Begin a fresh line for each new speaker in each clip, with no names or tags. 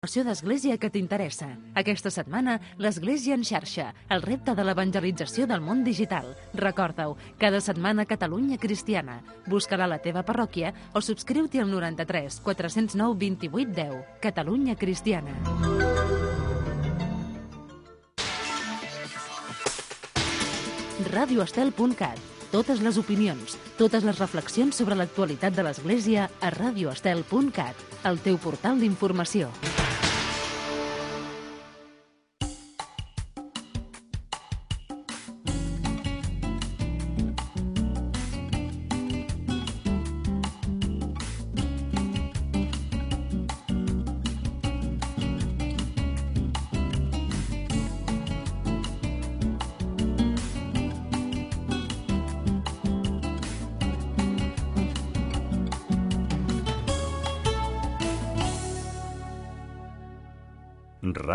Informació d'Església que t'interessa. Aquesta setmana, l'Església en xarxa, el repte de l'evangelització del món digital. Recorda-ho, cada setmana Catalunya Cristiana. Busca-la a la teva parròquia o subscriu-t'hi al 93 409 28 10. Catalunya Cristiana. radioestel.cat totes les opinions, totes les reflexions sobre l'actualitat de l'Església a radioestel.cat, el teu portal d'informació.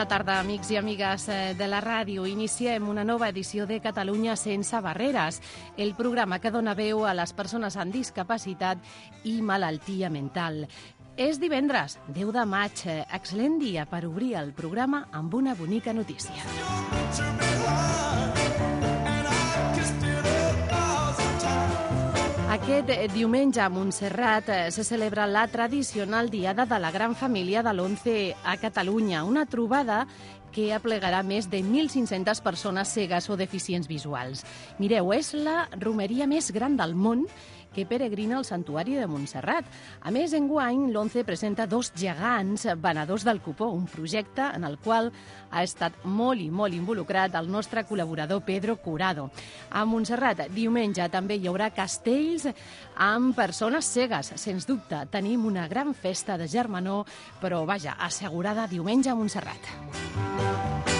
bona tarda, amics i amigues eh, de la ràdio. Iniciem una nova edició de Catalunya sense barreres, el programa que dona veu a les persones amb discapacitat i malaltia mental. És divendres, 10 de maig, excel·lent dia per obrir el programa amb una bonica notícia. Aquest diumenge a Montserrat eh, se celebra la tradicional Diada de la Gran Família de l'11 a Catalunya, una trobada que aplegarà més de 1.500 persones cegues o deficients visuals. Mireu, és la romeria més gran del món que peregrina al Santuari de Montserrat. A més, enguany, l'11 presenta dos gegants venedors del cupó, un projecte en el qual ha estat molt i molt involucrat el nostre col·laborador Pedro Curado. A Montserrat, diumenge, també hi haurà castells amb persones cegues. Sens dubte, tenim una gran festa de germanor, però vaja, assegurada diumenge a Montserrat.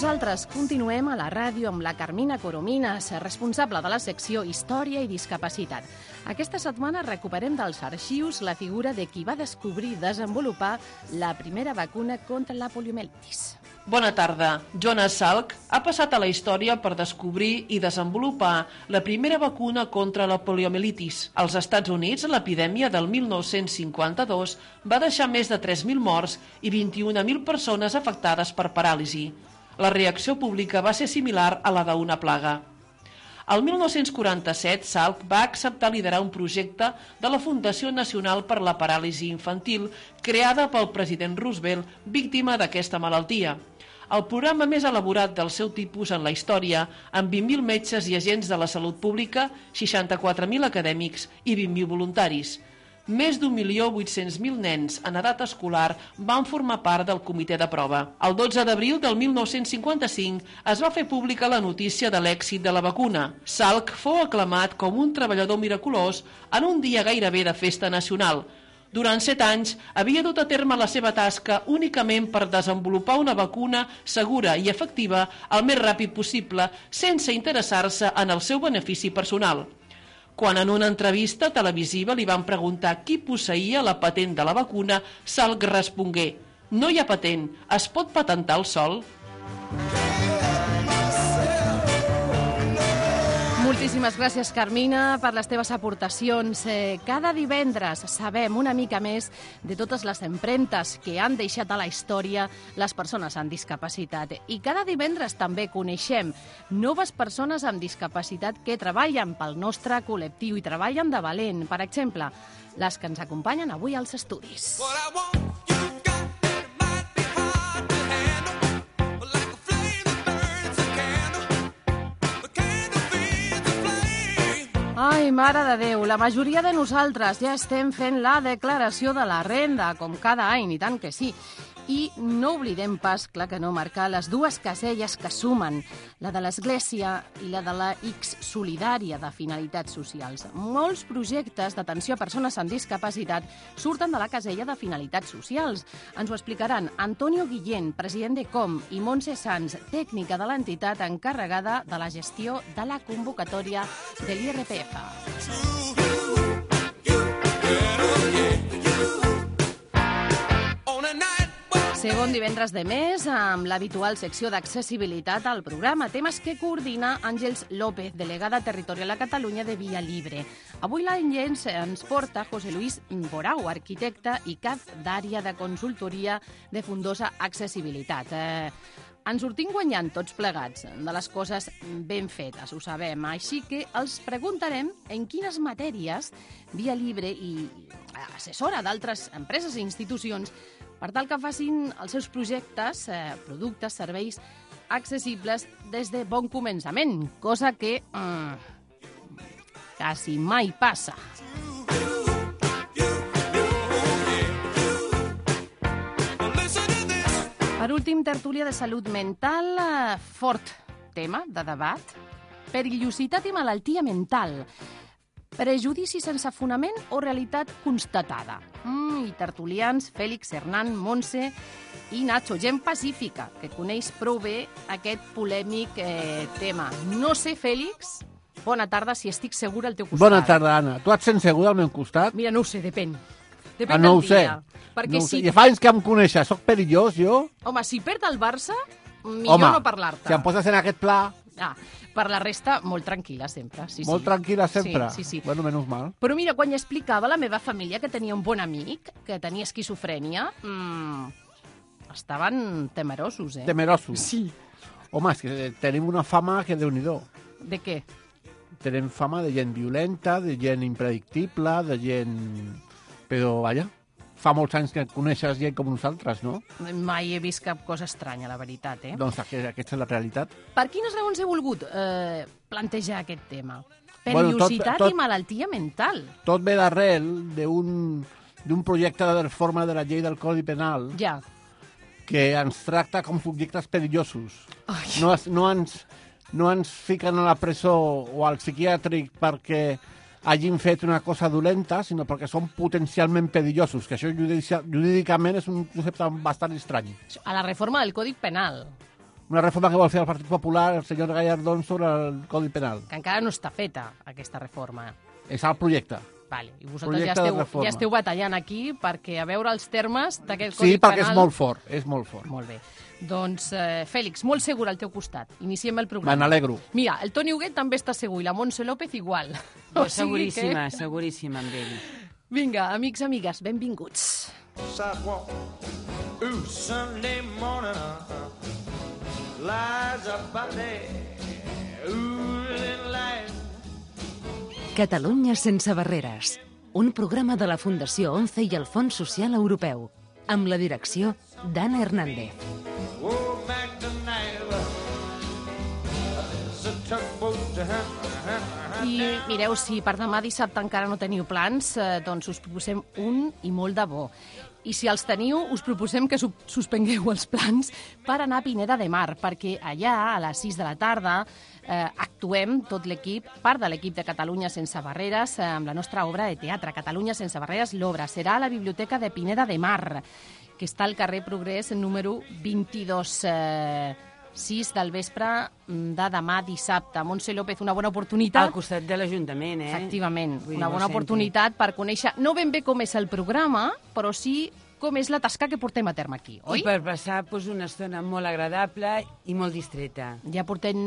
Nosaltres continuem a la ràdio amb la Carmina Coromines, responsable de la secció Història i Discapacitat. Aquesta setmana recuperem dels arxius la figura de qui va descobrir i desenvolupar la primera vacuna contra la poliomielitis.
Bona tarda. Jonas Salk ha passat a la història per descobrir i desenvolupar la primera vacuna contra la poliomielitis. Als Estats Units, l'epidèmia del 1952 va deixar més de 3.000 morts i 21.000 persones afectades per paràlisi la reacció pública va ser similar a la d'una plaga. El 1947, Salk va acceptar liderar un projecte de la Fundació Nacional per la Paràlisi Infantil, creada pel president Roosevelt, víctima d'aquesta malaltia. El programa més elaborat del seu tipus en la història, amb 20.000 metges i agents de la salut pública, 64.000 acadèmics i 20.000 voluntaris – més d'un milió 800.000 nens en edat escolar van formar part del comitè de prova. El 12 d'abril del 1955 es va fer pública la notícia de l'èxit de la vacuna. Salk fou aclamat com un treballador miraculós en un dia gairebé de festa nacional. Durant set anys havia dut a terme la seva tasca únicament per desenvolupar una vacuna segura i efectiva el més ràpid possible, sense interessar-se en el seu benefici personal quan en una entrevista televisiva li van preguntar qui posseïa la patent de la vacuna, Salk respongué «No hi ha patent, es pot patentar el sol?»
Moltíssimes gràcies, Carmina, per les teves aportacions. Eh, cada divendres sabem una mica més de totes les empremtes que han deixat a la història les persones amb discapacitat. I cada divendres també coneixem noves persones amb discapacitat que treballen pel nostre col·lectiu i treballen de valent. Per exemple, les que ens acompanyen avui als estudis. Ai, mare de Déu, la majoria de nosaltres ja estem fent la declaració de la renda, com cada any, i tant que sí. I no oblidem pas, clar que no, marcar les dues caselles que sumen, la de l'Església i la de la X solidària de finalitats socials. Molts projectes d'atenció a persones amb discapacitat surten de la casella de finalitats socials. Ens ho explicaran Antonio Guillén, president de Com, i Montse Sanz, tècnica de l'entitat encarregada de la gestió de la convocatòria de l'IRPF. Segon divendres de mes, amb l'habitual secció d'accessibilitat al programa, temes que coordina Àngels López, delegada territorial a Catalunya de Via Libre. Avui l'Àngels ens porta José Luis Borau, arquitecte i cap d'àrea de consultoria de Fundosa Accessibilitat. Eh, ens sortim guanyant tots plegats de les coses ben fetes, ho sabem. Així que els preguntarem en quines matèries Via Libre i assessora d'altres empreses i institucions per tal que facin els seus projectes, eh, productes, serveis accessibles des de bon començament, cosa que eh, quasi mai passa. Per últim, tertúlia de salut mental, eh, fort tema de debat, perillositat i malaltia mental. Prejudici sense fonament o realitat constatada. Mm, I tertulians, Fèlix, Hernán, Montse i Nacho, gent pacífica, que coneix prou bé aquest polèmic eh, tema. No sé, Fèlix, bona tarda, si estic segura al teu costat.
Bona tarda, Anna. Tu et sents segura al meu costat?
Mira, no ho sé, depèn. Depèn
ah, no
del
sé.
dia. Perquè
no ho
si,
sé. I fa anys que em coneixes. Soc perillós, jo?
home, si perd el Barça, millor
Home,
no parlar-te.
si em poses en aquest pla,
Ah, per la resta, molt tranquil·la sempre. Sí,
molt
sí.
tranquil·la sempre.
Sí, sí, sí.
Bueno, menys mal.
Però mira, quan explicava la meva família que tenia un bon amic, que tenia esquizofrènia, mmm, estaven temerosos, eh?
Temerosos.
Sí.
Home, és que tenim una fama que déu nhi
De què?
Tenim fama de gent violenta, de gent impredictible, de gent... Però, vaja, fa molts anys que coneixes gent com nosaltres, no?
Mai he vist cap cosa estranya, la veritat, eh?
Doncs aqu- aquesta és la realitat.
Per quines raons he volgut eh, plantejar aquest tema?
Bueno, tot-
Perillositat
tot-
i malaltia mental.
Tot ve d'arrel d'un projecte de reforma de la llei del Codi Penal
Ja.
que ens tracta com subjectes perillosos.
Ai.
No, no, ens, no ens fiquen a la presó o al psiquiàtric perquè hagin fet una cosa dolenta, sinó perquè són potencialment perillosos, que això jurídicament és un concepte bastant estrany.
A la reforma del Codi Penal,
Una reforma que vol fer el Partit Popular, el senyor Gallardón, sobre el Codi Penal.
que encara no està feta, aquesta reforma.
És el projecte.
Vale. I vosaltres ja
Projecte de
esteu, ja esteu batallant aquí perquè a veure els termes d'aquest
Sí,
Codi
perquè
Penal...
és molt fort, és molt fort.
Molt bé. Doncs, eh, Fèlix, molt segur al teu costat. Iniciem el
Me
programa.
n'alegro.
Mira, el Toni Huguet també està segur i la Montse López igual.
Jo
O sigui
seguríssima,
que-
seguríssima amb ell.
Vinga, amics, amigues, benvinguts.
sidewalk. Ooh, Sunday morning, lies about there. Ooh, little light.
Catalunya sense barreres. Un programa de la Fundació ONCE i el Fons Social Europeu. Amb la direcció d'Anna Hernández.
I mireu, si per demà dissabte encara no teniu plans, eh, doncs us proposem un i molt de bo. I si els teniu, us proposem que su- suspengueu els plans per anar a Pineda de Mar, perquè allà, a les 6 de la tarda, eh, actuem tot l'equip, part de l'equip de Catalunya sense barreres, eh, amb la nostra obra de teatre, Catalunya sense barreres, l'obra. Serà a la Biblioteca de Pineda de Mar, que està al carrer Progrés, número 22. Eh, 6 del vespre mm, de demà dissabte. Montse López, una bona oportunitat.
Al costat de l'Ajuntament, eh?
Efectivament,
Vull
una bona oportunitat per conèixer no ben bé com és el programa, però sí com és la tasca que portem a terme aquí, oi?
I per passar pues, una estona molt agradable i molt distreta.
Ja portem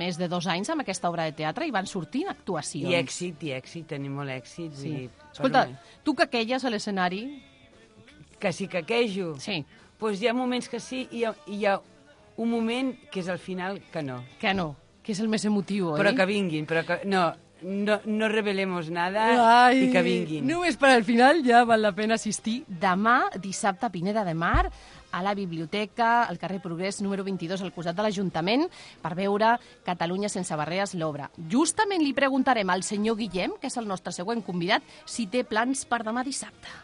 més de dos anys amb aquesta obra de teatre i van sortint actuacions.
I èxit, i èxit, tenim molt èxit.
Sí.
per
Escolta,
una-
tu que aquelles a l'escenari...
Que sí que quejo.
Sí,
Pues hi ha moments que sí i hi ha, i hi ha un moment que és al final que no.
que no, que és el més emotiu, oi?
Però que vinguin, però que... No, no, no revelemos nada i que vinguin.
Només per al final ja val la pena assistir. Demà, dissabte, a Pineda de Mar, a la biblioteca, al carrer Progrés, número 22, al costat de l'Ajuntament, per veure Catalunya sense barreres, l'obra. Justament li preguntarem al senyor Guillem, que és el nostre següent convidat, si té plans per demà dissabte.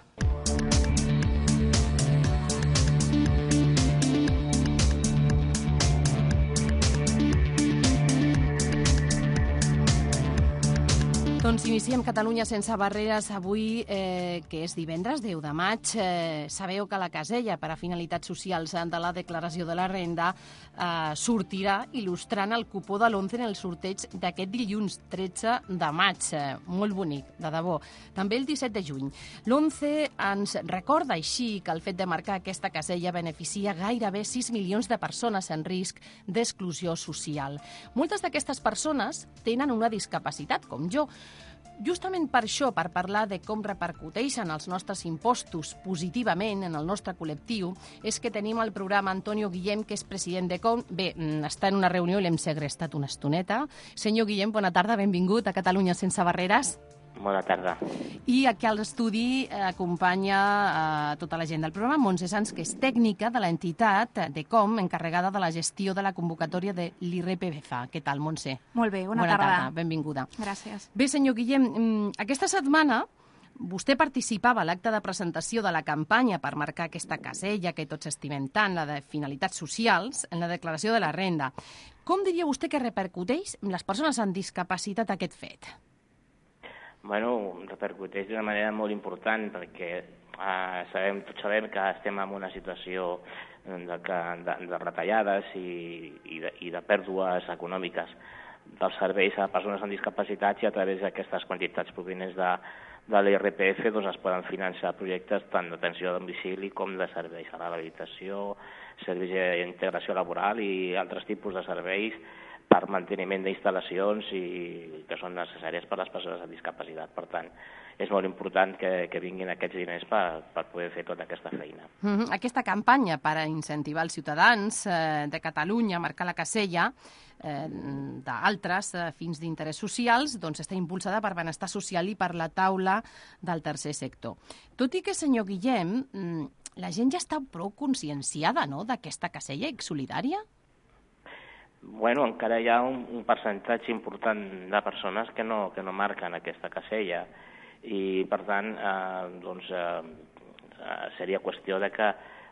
Doncs iniciem Catalunya sense barreres avui, eh, que és divendres 10 de maig. Eh, sabeu que la casella per a finalitats socials de la declaració de la renda eh, sortirà il·lustrant el cupó de l'11 en el sorteig d'aquest dilluns 13 de maig. Eh, molt bonic, de debò. També el 17 de juny. L'11 ens recorda així que el fet de marcar aquesta casella beneficia gairebé 6 milions de persones en risc d'exclusió social. Moltes d'aquestes persones tenen una discapacitat, com jo, Justament per això, per parlar de com repercuteixen els nostres impostos positivament en el nostre col·lectiu, és que tenim al programa Antonio Guillem, que és president de Com. Bé, mm, està en una reunió i l'hem segrestat una estoneta. Senyor Guillem, bona tarda, benvingut a Catalunya sense barreres.
Bona tarda.
I aquí a l'estudi acompanya eh, tota la gent del programa Montse Sans, que és tècnica de l'entitat de Com, encarregada de la gestió de la convocatòria de l'IRPBFA. Què tal, Montse?
Molt bé, bona,
Bona
tarda.
tarda, benvinguda.
Gràcies.
Bé, senyor Guillem, mm, aquesta setmana vostè participava a l'acte de presentació de la campanya per marcar aquesta casella que tots estimem tant, la de finalitats socials, en la declaració de la renda. Com diria vostè que repercuteix en les persones amb discapacitat aquest fet?
Bueno, repercuteix d'una manera molt important perquè eh, sabem, tots sabem que estem en una situació de, que, de, de retallades i, i, de, i de pèrdues econòmiques dels serveis a persones amb discapacitats i a través d'aquestes quantitats provinents de, de l'IRPF doncs es poden finançar projectes tant d'atenció a domicili com de serveis a l'habilitació, serveis d'integració laboral i altres tipus de serveis per manteniment d'instal·lacions i que són necessàries per a les persones amb discapacitat. Per tant, és molt important que, que vinguin aquests diners per, per poder fer tota aquesta feina.
Mm -hmm. Aquesta campanya per a incentivar els ciutadans eh, de Catalunya a marcar la casella eh, d'altres eh, fins d'interès socials doncs està impulsada per Benestar Social i per la taula del tercer sector. Tot i que, senyor Guillem, mm, la gent ja està prou conscienciada no, d'aquesta casella solidària?
Bueno, encara hi ha un, un percentatge important de persones que no, que no marquen aquesta casella i, per tant, eh, doncs, eh, eh, seria qüestió de que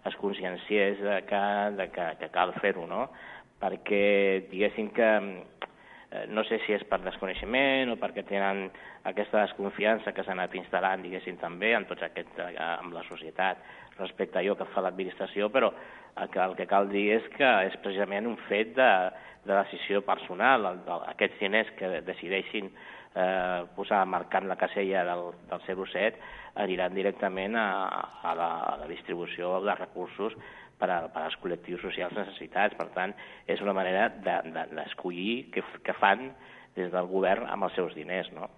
es conscienciés de que, de que, que cal fer-ho, no? Perquè, diguéssim que, no sé si és per desconeixement o perquè tenen aquesta desconfiança que s'ha anat instal·lant, diguéssim, també en tots aquest, eh, amb la societat respecte a allò que fa l'administració, però el que, el que cal dir és que és precisament un fet de, de decisió personal. El, el, aquests diners que decideixin eh, posar marcant la casella del, del 07 aniran directament a, a, la, a la distribució de recursos per, a, per als col·lectius socials necessitats. Per tant, és una manera d'escollir de, de, què, què fan des del govern amb els seus diners, no?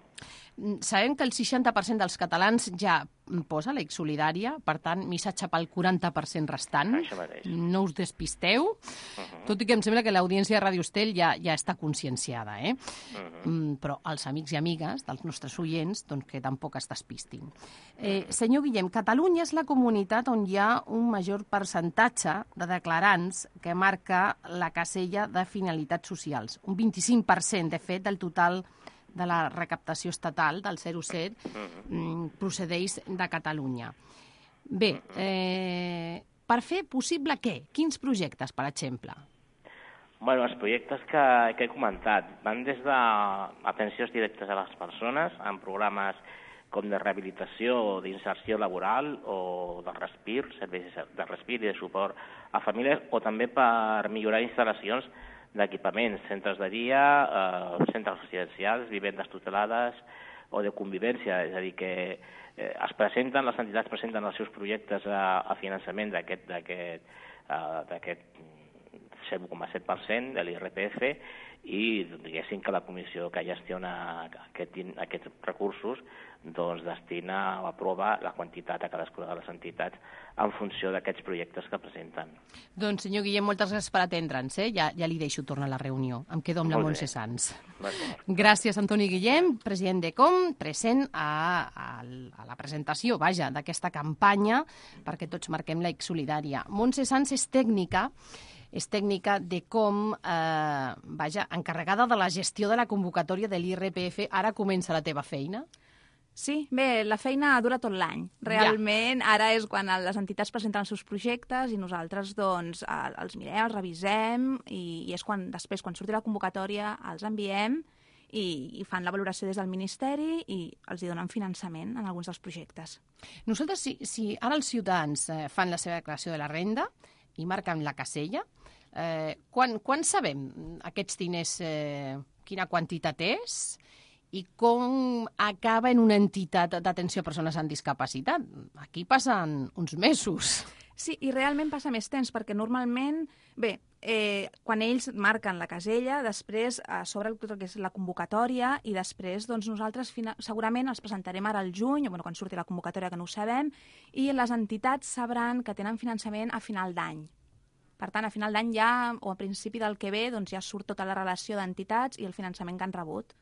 Mm, Sabem que el 60% dels catalans ja posa la solidària, per tant, missatge pel 40% restant. No us despisteu, uh -huh. tot i que em sembla que l'audiència de Radio Estel ja, ja està conscienciada, eh? Uh -huh. mm, però els amics i amigues dels nostres oients, doncs que tampoc es despistin. Eh, senyor Guillem, Catalunya és la comunitat on hi ha un major percentatge de declarants que marca la casella de finalitats socials. Un 25%, de fet, del total de la recaptació estatal del 07 mm, procedeix de Catalunya. Bé, eh, per fer possible què? Quins projectes, per exemple?
Bueno, els projectes que, que he comentat van des d'atencions directes a les persones, amb programes com de rehabilitació o d'inserció laboral o de respir, serveis de respir i de suport a famílies, o també per millorar instal·lacions d'equipaments, centres de dia, eh, centres residencials, vivendes tutelades o de convivència, és a dir, que eh, es presenten, les entitats presenten els seus projectes a, a finançament d'aquest eh, 7,7% de l'IRPF i diguéssim que la comissió que gestiona aquest, aquests recursos doncs destina o aprova la quantitat a cadascuna de les entitats en funció d'aquests projectes que presenten.
Doncs, senyor Guillem, moltes gràcies per atendre'ns. Eh? Ja, ja li deixo tornar a la reunió. Em quedo amb la
bé.
Montse Sans.
D'acord.
Gràcies, Antoni Guillem, president de Com, present a, a, a la presentació, vaja, d'aquesta campanya perquè tots marquem la solidària. Montse Sans és tècnica és tècnica de com, eh, vaja, encarregada de la gestió de la convocatòria de l'IRPF. Ara comença la teva feina?
Sí, bé, la feina dura tot l'any. Realment, ara és quan les entitats presenten els seus projectes i nosaltres doncs, el- els mirem, els revisem i, i és quan després, quan surti la convocatòria, els enviem i, i fan la valoració des del Ministeri i els hi donen finançament en alguns dels projectes.
Nosaltres, si, si ara els ciutadans eh, fan la seva declaració de la renda i marquen la casella, eh, quan, quan sabem aquests diners, eh, quina quantitat és i com acaba en una entitat d'atenció a persones amb discapacitat? Aquí passen uns mesos.
Sí, i realment passa més temps, perquè normalment, bé, eh, quan ells marquen la casella, després eh, s'obre tot el que és la convocatòria i després doncs, nosaltres fina, segurament els presentarem ara al juny, o bueno, quan surti la convocatòria que no ho sabem, i les entitats sabran que tenen finançament a final d'any. Per tant, a final d'any ja, o a principi del que ve, doncs ja surt tota la relació d'entitats i el finançament que han rebut.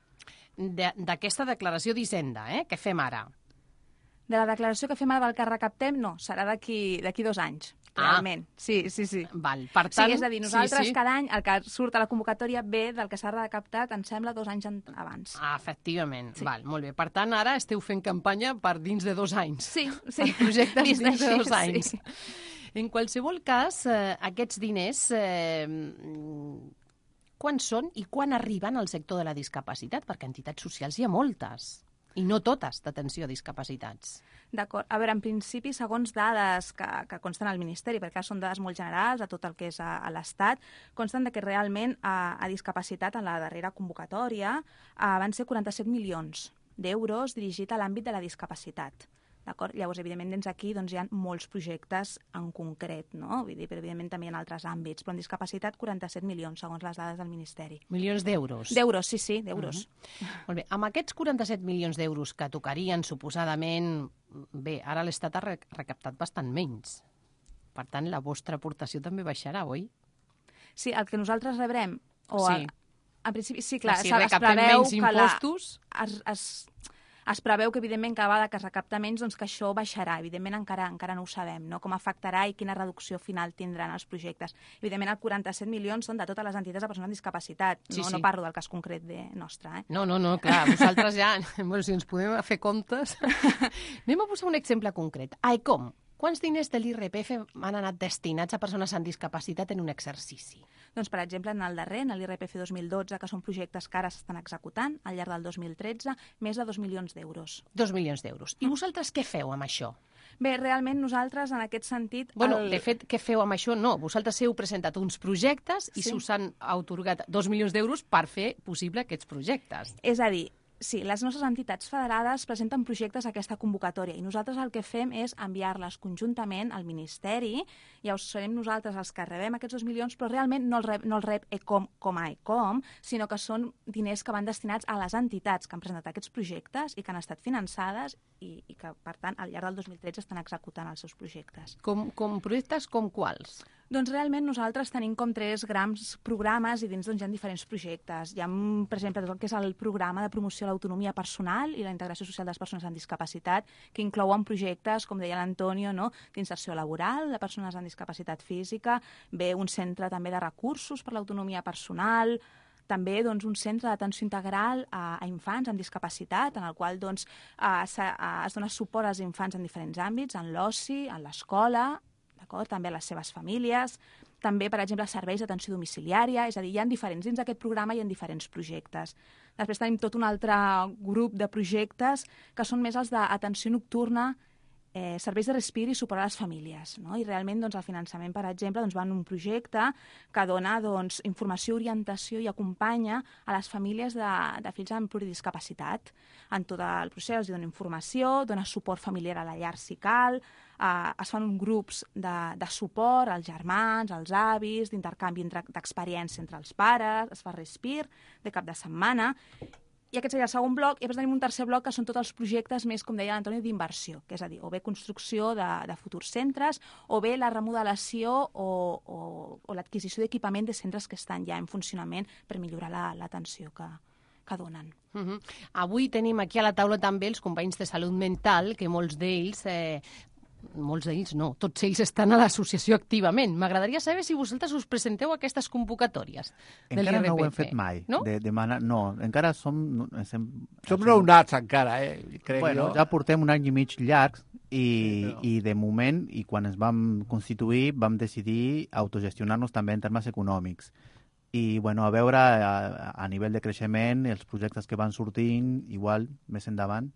De- D'aquesta declaració d'Hisenda, eh, que fem ara.
De la declaració que fem ara del que recaptem, no, serà d'aquí dos anys,
Ah.
realment. Sí, sí, sí.
Val, per
Sí,
tant...
és a dir, nosaltres
sí, sí.
cada any el que surt a la convocatòria ve del que s'ha recaptat, em sembla, dos anys abans.
Ah, efectivament.
Sí.
Val, molt bé. Per tant, ara esteu fent campanya per dins de dos anys.
Sí, sí.
Per projectes dins de dos anys.
sí.
En qualsevol cas, eh, aquests diners, eh, quan són i quan arriben al sector de la discapacitat? Perquè entitats socials hi ha moltes, i no totes d'atenció a discapacitats.
D'acord. A veure, en principi, segons dades que, que consten al Ministeri, perquè són dades molt generals a tot el que és a, a l'Estat, consten de que realment a, a discapacitat en la darrera convocatòria a, van ser 47 milions d'euros dirigit a l'àmbit de la discapacitat. D'acord? Llavors, evidentment, dins aquí doncs, hi ha molts projectes en concret, no? Vull dir, però evidentment també en altres àmbits. Però en discapacitat, 47 milions, segons les dades del Ministeri.
Milions d'euros.
D'euros, sí, sí, d'euros.
Molt bé, amb aquests 47 milions d'euros que tocarien suposadament... Bé, ara l'Estat ha re- recaptat bastant menys. Per tant, la vostra aportació també baixarà, oi?
Sí, el que nosaltres rebrem... O
Sí.
el, en principi, sí, clar,
si
s'ha- es preveu
menys
que la-
impostos...
es, es, es preveu que, evidentment, cada vegada que es recapta menys, doncs que això baixarà. Evidentment, encara encara no ho sabem, no? com afectarà i quina reducció final tindran els projectes. Evidentment, els 47 milions són de totes les entitats de persones amb discapacitat.
Sí,
no,
sí.
no parlo del cas concret de nostre. Eh?
No, no, no, clar, vosaltres ja... Bueno, si ens podem fer comptes... Anem a posar un exemple concret. AECOM, quants diners de l'IRPF han anat destinats a persones amb discapacitat en un exercici?
Doncs, per exemple, en el darrer, en l'IRPF 2012, que són projectes que ara s'estan executant, al llarg del 2013, més de 2 milions d'euros.
Dos milions d'euros. I vosaltres què feu amb això?
Bé, realment nosaltres, en aquest sentit...
Bueno,
el...
de fet, què feu amb això? No, vosaltres heu presentat uns projectes i
Sí.
s'us han atorgat dos milions d'euros per fer possible aquests projectes.
És a dir, sí, les nostres entitats federades presenten projectes a aquesta convocatòria i nosaltres el que fem és enviar-les conjuntament al Ministeri, ja us serem nosaltres els que rebem aquests dos milions, però realment no els rep, no els rep ECOM com a ECOM, sinó que són diners que van destinats a les entitats que han presentat aquests projectes i que han estat finançades i, i que, per tant, al llarg del 2013 estan executant els seus projectes.
Com, com projectes com quals?
Doncs realment nosaltres tenim com tres grans programes i dins doncs, hi ha diferents projectes. Hi ha, per exemple, tot el que és el programa de promoció de l'autonomia personal i la integració social de les persones amb discapacitat, que inclouen projectes, com deia l'Antonio, no? d'inserció laboral de persones amb discapacitat física, ve un centre també de recursos per l'autonomia personal, també doncs, un centre d'atenció integral a, a infants amb discapacitat, en el qual doncs, eh, s'ha- eh, es dona suport als infants en diferents àmbits, en l'oci, en l'escola, d'acord? també a les seves famílies, també, per exemple, serveis d'atenció domiciliària, és a dir, hi ha diferents, dins d'aquest programa hi ha diferents projectes. Després tenim tot un altre grup de projectes que són més els d'atenció nocturna, eh, serveis de respir i suport a les famílies. No? I realment doncs, el finançament, per exemple, doncs, va en un projecte que dona doncs, informació, orientació i acompanya a les famílies de, de fills amb pluridiscapacitat. En tot el procés els dona informació, dona suport familiar a la llar si cal, eh, es fan grups de, de suport als germans, als avis, d'intercanvi d'experiència entre els pares, es fa respir de cap de setmana, i aquest seria el segon bloc, i després tenim un tercer bloc que són tots els projectes més, com deia l'Antoni, d'inversió, que és a dir, o bé construcció de, de futurs centres, o bé la remodelació o, o, o l'adquisició d'equipament de centres que estan ja en funcionament per millorar la- l'atenció que, que donen.
Uh -huh. Avui tenim aquí a la taula també els companys de salut mental, que molts d'ells... Eh, molts d'ells no, tots ells estan a l'associació activament. M'agradaria saber si vosaltres us presenteu a aquestes convocatòries de
Encara no ho hem fet mai.
No?
De, demanar, no, encara som... Estem,
Som nounats encara, eh? Crec
bueno,
jo.
ja portem un any i mig llarg i,
Però-
i de moment, i quan ens vam constituir, vam decidir autogestionar-nos també en termes econòmics. i bueno, a veure a, a nivell de creixement els projectes que van sortint igual més endavant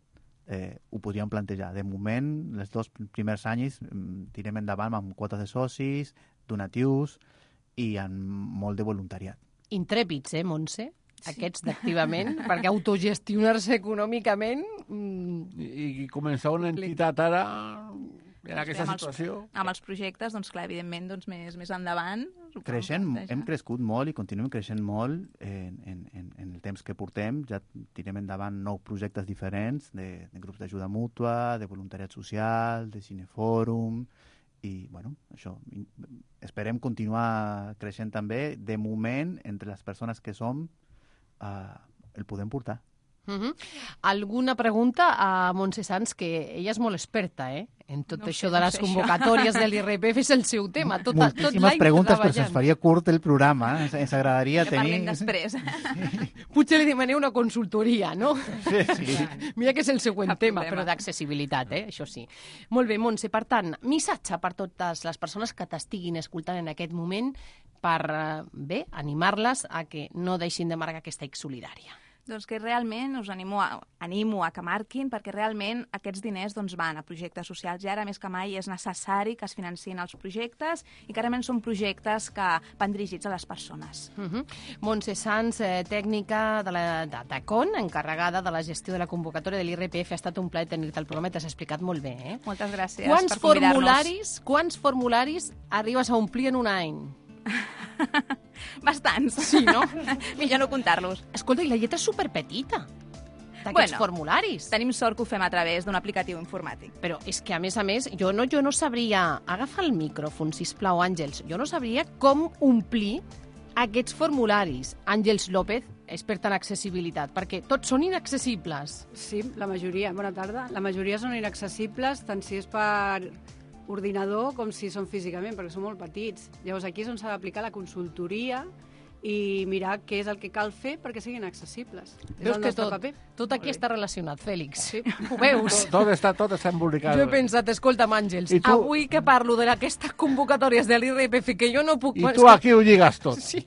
eh, ho podríem plantejar. De moment, els dos primers anys mm, tirem endavant amb quotes de socis, donatius i amb molt de voluntariat.
Intrèpids, eh, Montse? Aquests d'activament, perquè autogestionar-se econòmicament... Mm,
I, i començar una entitat ara en aquesta
amb els-
situació...
Amb els projectes, doncs clar, evidentment, doncs, més, més endavant...
Creixent, hem crescut molt i continuem creixent molt en, en, en, en el temps que portem. Ja tirem endavant nou projectes diferents de, de grups d'ajuda mútua, de voluntariat social, de cinefòrum i, bueno, això. Esperem continuar creixent també. De moment, entre les persones que som, eh, el podem portar.
Uh -huh. Alguna pregunta a Montse Sanz, que ella és molt experta eh? en tot
No
això
sé,
de
no
les
sé, això.
convocatòries de l'IRPF, és el seu tema. Tot, tot
Moltíssimes
l'any
preguntes, però se'ns faria curt el programa. Ens, ens agradaria
Que parlem
tenir...
després.
Potser li demaneu una consultoria, no?
Sí, sí.
Mira que és el següent
Cap
tema,
problema.
però d'accessibilitat, eh? això sí. Molt bé, Montse, per tant, missatge per totes les persones que t'estiguin escoltant en aquest moment per, eh, bé, animar-les a que no deixin de marcar aquesta X solidària.
Doncs que realment us animo a, animo a que marquin perquè realment aquests diners doncs, van a projectes socials i ara més que mai és necessari que es financin els projectes i que realment són projectes que van dirigits a les persones.
Uh -huh. Montse Sanz, eh, tècnica de la de TACON, encarregada de la gestió de la convocatòria de l'IRPF. Ha estat un plaer tenir-te al programa i t'has explicat molt bé. Eh?
Moltes gràcies
Quants
per convidar-nos.
formularis, quants formularis arribes a omplir en un any?
Bastants. Sí, no? Millor no comptar-los.
Escolta, i la lletra és superpetita d'aquests
Bueno.
formularis.
Tenim sort que ho fem a través d'un aplicatiu informàtic.
Però és que, a més a més, jo no, jo no sabria... Agafa el micròfon, sisplau, Àngels. Jo no sabria com omplir aquests formularis. Àngels López, experta en accessibilitat, perquè tots són inaccessibles.
Sí, la majoria. Bona tarda. La majoria són inaccessibles, tant si és per ordinador com si són físicament, perquè són molt petits. Llavors aquí és on s'ha d'aplicar la consultoria i mirar què és el que cal fer perquè siguin accessibles. És
Veus
el
que tot,
paper.
tot aquí està relacionat, Fèlix.
Sí.
Ho veus?
Tot està, tot està embolicat.
Jo he pensat, escolta'm, Àngels,
tu-
avui que parlo d'aquestes convocatòries de l'IRPF, que jo no puc...
I tu aquí ho lligues tot.
Sí.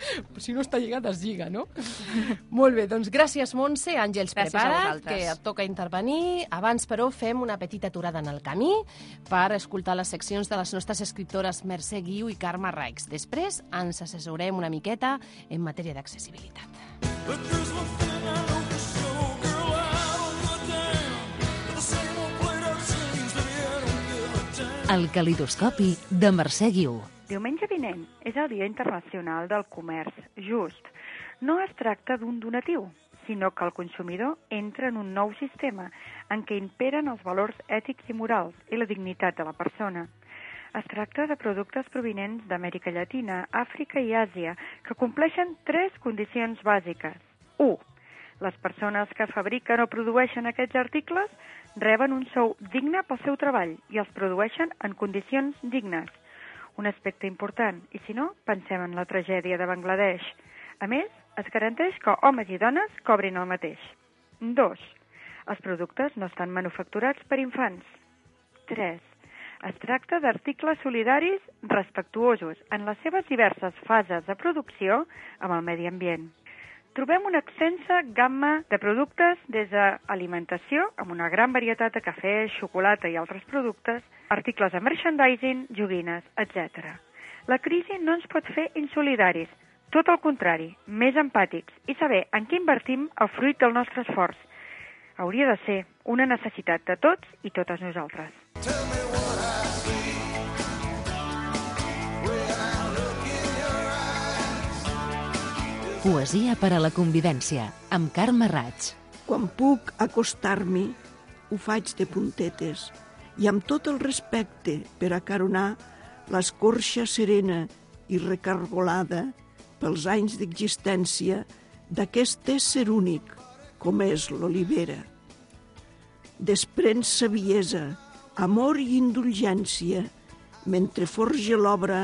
Si no està lligat, es lliga, no? Molt bé, doncs gràcies, Montse. Àngels,
Gràcies
prepara't, que et toca intervenir. Abans, però, fem una petita aturada en el camí per escoltar les seccions de les nostres escriptores Mercè Guiu i Carme Raix. Després ens assessorem una miqueta en matèria d'accessibilitat.
El calidoscopi de Mercè Guiu.
Diumenge vinent és el Dia Internacional del Comerç Just. No es tracta d'un donatiu, sinó que el consumidor entra en un nou sistema en què imperen els valors ètics i morals i la dignitat de la persona. Es tracta de productes provinents d'Amèrica Llatina, Àfrica i Àsia que compleixen tres condicions bàsiques. 1. Les persones que fabriquen o produeixen aquests articles reben un sou digne pel seu treball i els produeixen en condicions dignes. Un aspecte important, i si no, pensem en la tragèdia de Bangladesh. A més, es garanteix que homes i dones cobrin el mateix. 2. Els productes no estan manufacturats per infants. 3. Es tracta d'articles solidaris respectuosos en les seves diverses fases de producció amb el medi ambient. Trobem una extensa gamma de productes des d'alimentació, amb una gran varietat de cafè, xocolata i altres productes, articles de merchandising, joguines, etc. La crisi no ens pot fer insolidaris, tot el contrari, més empàtics i saber en què invertim el fruit del nostre esforç. Hauria de ser una necessitat de tots i totes nosaltres.
Poesia per a la convivència, amb Carme Raig.
Quan puc acostar-m'hi, ho faig de puntetes i amb tot el respecte per acaronar l'escorxa serena i recargolada pels anys d'existència d'aquest ésser únic com és l'olivera. Desprèn saviesa, amor i indulgència mentre forja l'obra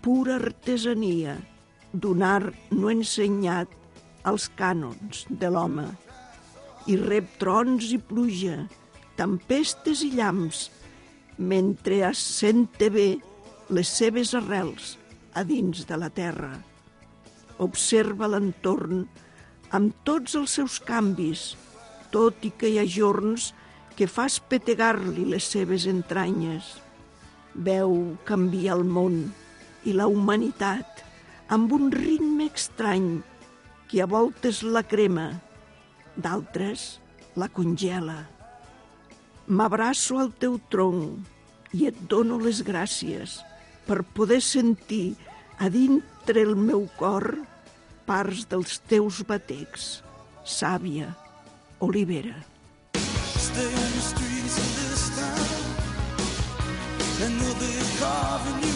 pura artesania d'un art no ensenyat als cànons de l'home i rep trons i pluja, tempestes i llamps, mentre assente bé les seves arrels a dins de la terra. observa l'entorn amb tots els seus canvis, tot i que hi ha jorns que fa espetegar-li les seves entranyes. Veu canviar el món i la humanitat amb un ritme estrany que a voltes la crema, d'altres la congela. M'abraço al teu tronc i et dono les gràcies per poder sentir a dintre el meu cor parts dels teus batecs. Sàvia, Olivera.
Stay on the streets of this town And they'll be carving you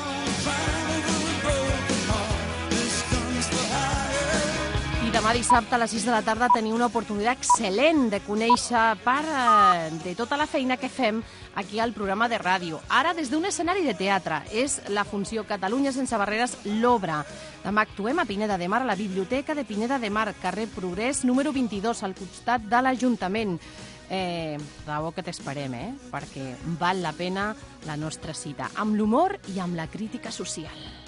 Dissabte a les 6 de la tarda teniu una oportunitat excel·lent de conèixer part eh, de tota la feina que fem aquí al programa de ràdio. Ara des d'un escenari de teatre. És la funció Catalunya sense barreres l'obra. Demà actuem a Pineda de Mar, a la Biblioteca de Pineda de Mar, carrer Progrés, número 22, al costat de l'Ajuntament. Eh, raó que t'esperem, eh? Perquè val la pena la nostra cita, amb l'humor i amb la crítica social.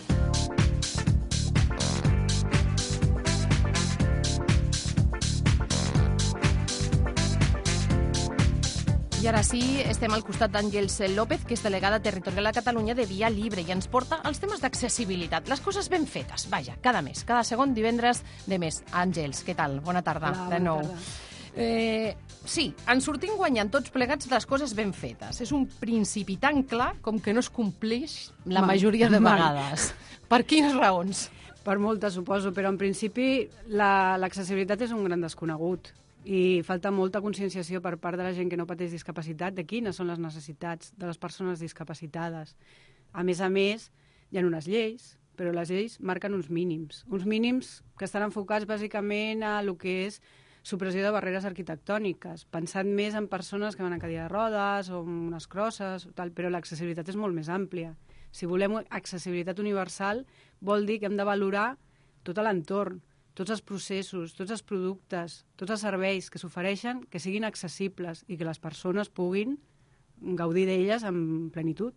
I ara sí, estem al costat d'Àngels López, que és delegada territorial a Catalunya de Via Libre i ens porta els temes d'accessibilitat, les coses ben fetes, vaja, cada mes, cada segon divendres de mes. Àngels, què tal? Bona tarda,
Hola,
de
bona
nou.
tarda.
Eh, sí, ens sortim guanyant tots plegats les coses ben fetes. És un principi tan clar com que no es compleix la
Mai.
majoria de
Mai.
vegades. Per quines raons?
Per moltes, suposo, però en principi la- l'accessibilitat és un gran desconegut i falta molta conscienciació per part de la gent que no pateix discapacitat de quines són les necessitats de les persones discapacitades. A més a més, hi ha unes lleis, però les lleis marquen uns mínims. Uns mínims que estan enfocats bàsicament a lo que és supressió de barreres arquitectòniques, pensant més en persones que van en cadira de rodes o amb unes crosses, o tal, però l'accessibilitat és molt més àmplia. Si volem accessibilitat universal, vol dir que hem de valorar tot l'entorn, tots els processos, tots els productes, tots els serveis que s'ofereixen, que siguin accessibles i que les persones puguin gaudir d'elles amb plenitud.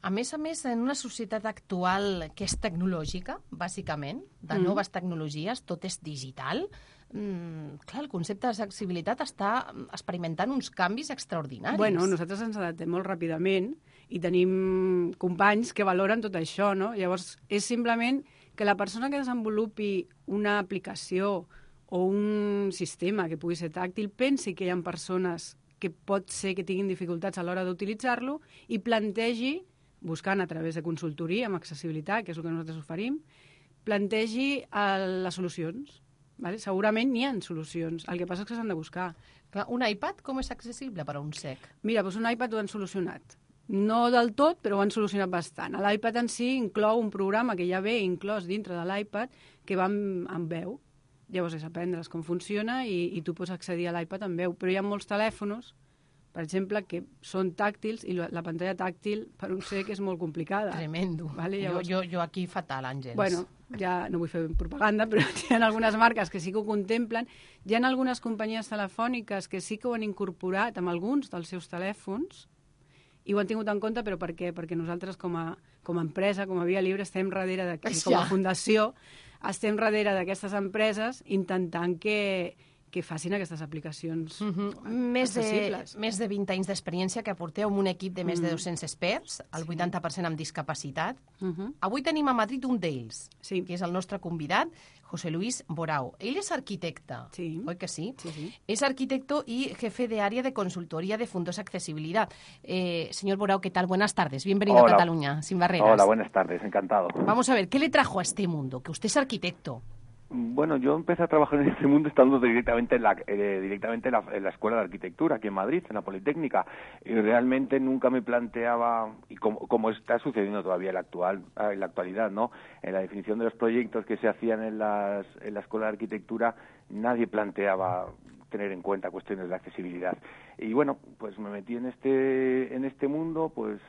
A més a més, en una societat actual que és tecnològica, bàsicament, de
Mm.
noves tecnologies, tot és digital, mm, clar, el concepte d'accessibilitat està experimentant uns canvis extraordinaris.
Bueno, nosaltres ens adaptem molt ràpidament i tenim companys que valoren tot això, no? Llavors, és simplement que la persona que desenvolupi una aplicació o un sistema que pugui ser tàctil pensi que hi ha persones que pot ser que tinguin dificultats a l'hora d'utilitzar-lo i plantegi, buscant a través de consultoria amb accessibilitat, que és el que nosaltres oferim, plantegi eh, les solucions. Vale? Segurament n'hi ha solucions, el que passa és que s'han de buscar.
Clar, un iPad com és accessible per a un sec?
Mira, doncs un iPad ho han solucionat. No del tot, però ho han solucionat bastant. L'iPad en si inclou un programa que ja ve inclòs dintre de l'iPad que va amb, amb veu. Llavors és aprendre's com funciona i, i tu pots accedir a l'iPad amb veu. Però hi ha molts telèfons, per exemple, que són tàctils i la, la pantalla tàctil per un sec és molt complicada.
Tremendo.
Vale,
jo,
llavors...
jo, jo aquí fatal, Àngels.
Bueno, ja no vull fer propaganda, però hi ha algunes marques que sí que ho contemplen. Hi ha algunes companyies telefòniques que sí que ho han incorporat amb alguns dels seus telèfons i ho han tingut en compte, però per què? Perquè nosaltres com a, com a empresa, com a Via Lliure, estem darrere de, com a fundació, estem darrere d'aquestes empreses intentant que, que facin aquestes aplicacions mm -hmm.
més de, més de 20 anys d'experiència que aporteu amb un equip de més de
Mm.
200 experts, el 80% amb discapacitat.
Mm -hmm.
Avui tenim a Madrid un d'ells,
sí.
que és el nostre convidat, José Luis Borao. Ell és arquitecte,
sí.
oi que sí?
Sí, sí.
Es arquitecto y jefe de área de consultoría de fondos accesibilidad. Eh, señor Borao, ¿qué tal? Buenas tardes. Bienvenido
Hola.
a Cataluña, sin barreras.
Hola, buenas tardes, encantado.
Vamos a ver, ¿qué le trajo a este mundo? Que usted es arquitecto.
Bueno, yo empecé a trabajar en este mundo estando directamente en la, eh, directamente en la, en la Escuela de Arquitectura aquí en Madrid, en la Politécnica, y realmente nunca me planteaba, y como, como está sucediendo todavía en la, actual, ah, en la actualidad, ¿no? En la definición de los proyectos que se hacían en, las, en la Escuela de Arquitectura, nadie planteaba tener en cuenta cuestiones de accesibilidad. y bueno, pues me metí en este en este mundo, pues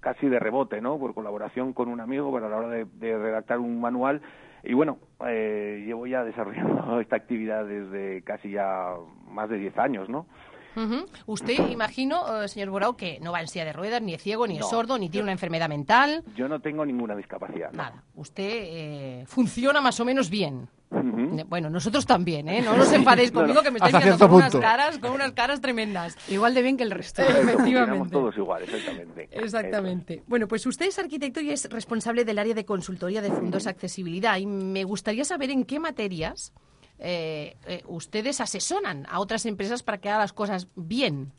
casi de rebote, ¿no? Por colaboración con un amigo, para a la hora de, de redactar un manual y bueno, eh, llevo ya desarrollando esta actividad desde casi ya más de 10 años, ¿no?
Usted, imagino, eh, señor Borao, que no va en silla de ruedas, ni es ciego, ni
No.
es sordo, ni tiene una enfermedad mental.
Yo no tengo ninguna discapacidad. ¿no?
Nada. Usted eh, funciona más o menos bien. Eh, Bueno, nosotros también, ¿eh? No os enfadéis conmigo que me estáis mirando con unas caras, con unas caras tremendas.
Igual de bien que el resto.
Funcionamos
Efectivamente.
todos igual, exactamente.
Exactamente. Bueno, pues usted es arquitecto y es responsable del área de consultoría de fondos accesibilidad y me gustaría saber en qué materias eh, eh, ustedes asesoran a otras empresas para que hagan las cosas bien.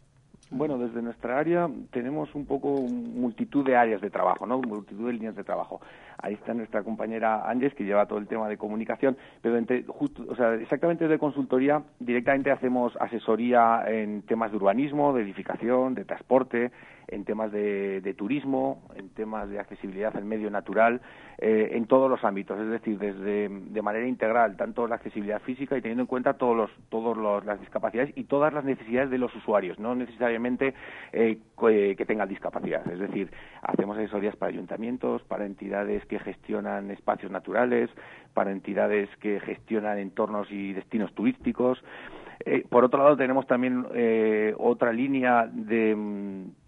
Bueno, desde nuestra área tenemos un poco multitud de áreas de trabajo, ¿no? Multitud de líneas de trabajo. Ahí está nuestra compañera Ángeles, que lleva todo el tema de comunicación, pero entre, o sea, exactamente desde consultoría directamente hacemos asesoría en temas de urbanismo, de edificación, de transporte, en temas de, de turismo, en temas de accesibilidad al medio natural, eh, en todos los ámbitos, es decir, desde de manera integral, tanto la accesibilidad física y teniendo en cuenta todos los, todos los, las discapacidades y todas las necesidades de los usuarios, no necesariamente eh, eh, que tengan discapacidad. Es decir, hacemos asesorías para ayuntamientos, para entidades que gestionan espacios naturales, para entidades que gestionan entornos y destinos turísticos. Por otro lado, tenemos también otra línea de, mm,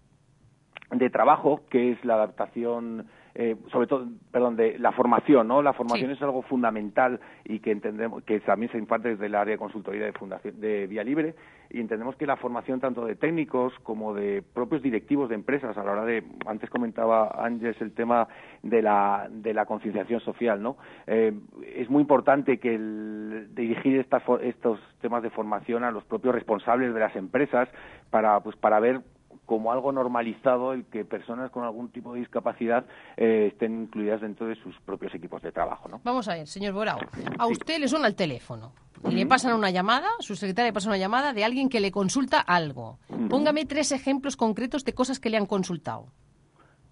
de trabajo que es la adaptación eh, sobre todo perdón de la formación no la formación
Sí.
es algo fundamental y que entendemos que también se imparte desde el área de consultoría de fundación de vía libre y entendemos que la formación tanto de técnicos como de propios directivos de empresas a la hora de antes comentaba Ángeles el tema de la de la concienciación social no Eh, es muy importante que el dirigir estas estos temas de formación a los propios responsables de las empresas para pues para ver como algo normalizado el que personas con algún tipo de discapacidad eh, estén incluidas dentro de sus propios equipos de trabajo, ¿no?
Vamos a ver, señor Borao. A usted le suena el teléfono y le pasan una llamada, su secretaria le pasa una llamada de alguien que le consulta algo. Póngame tres ejemplos concretos de cosas que le han consultado.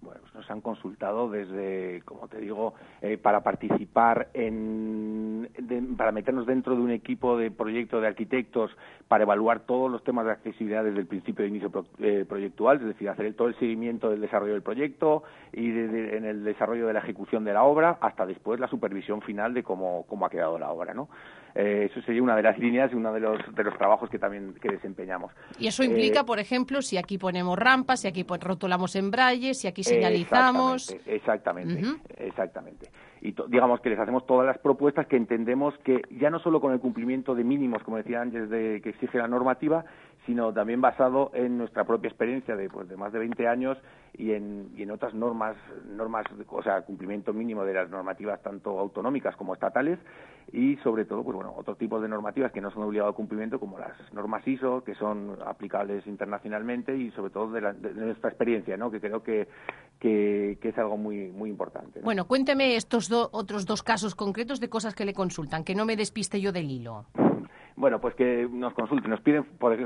Bueno, pues nos han consultado desde, como te digo, eh, para participar en, de- para meternos dentro de un equipo de proyecto de arquitectos para evaluar todos los temas de accesibilidad desde el principio de inicio pro- eh, proyectual, es decir, hacer el- todo el seguimiento del desarrollo del proyecto y de- de- en el desarrollo de la ejecución de la obra hasta después la supervisión final de cómo, cómo ha quedado la obra, ¿no? Eh, eso sería una de las líneas y uno de los, de los trabajos que también que desempeñamos.
Y eso implica,
Eh,
por ejemplo, si aquí ponemos rampas, si aquí rotulamos en braille, si aquí señalizamos.
Exactamente, exactamente. Exactamente. Y digamos que les hacemos todas las propuestas que entendemos que ya no solo con el cumplimiento de mínimos, como decía antes, de, que exige la normativa, sino también basado en nuestra propia experiencia de, pues, de más de 20 años y en, y en otras normas, normas, o sea, cumplimiento mínimo de las normativas tanto autonómicas como estatales y sobre todo, pues bueno, otros tipos de normativas que no son obligados a cumplimiento como las normas ISO, que son aplicables internacionalmente y sobre todo de, la- de nuestra experiencia, ¿no? Que creo que, que, es algo muy, muy importante. ¿no?
Bueno, cuénteme estos do- otros dos casos concretos de cosas que le consultan, que no me despiste yo del hilo.
Bueno, pues que nos consulten, nos piden, por,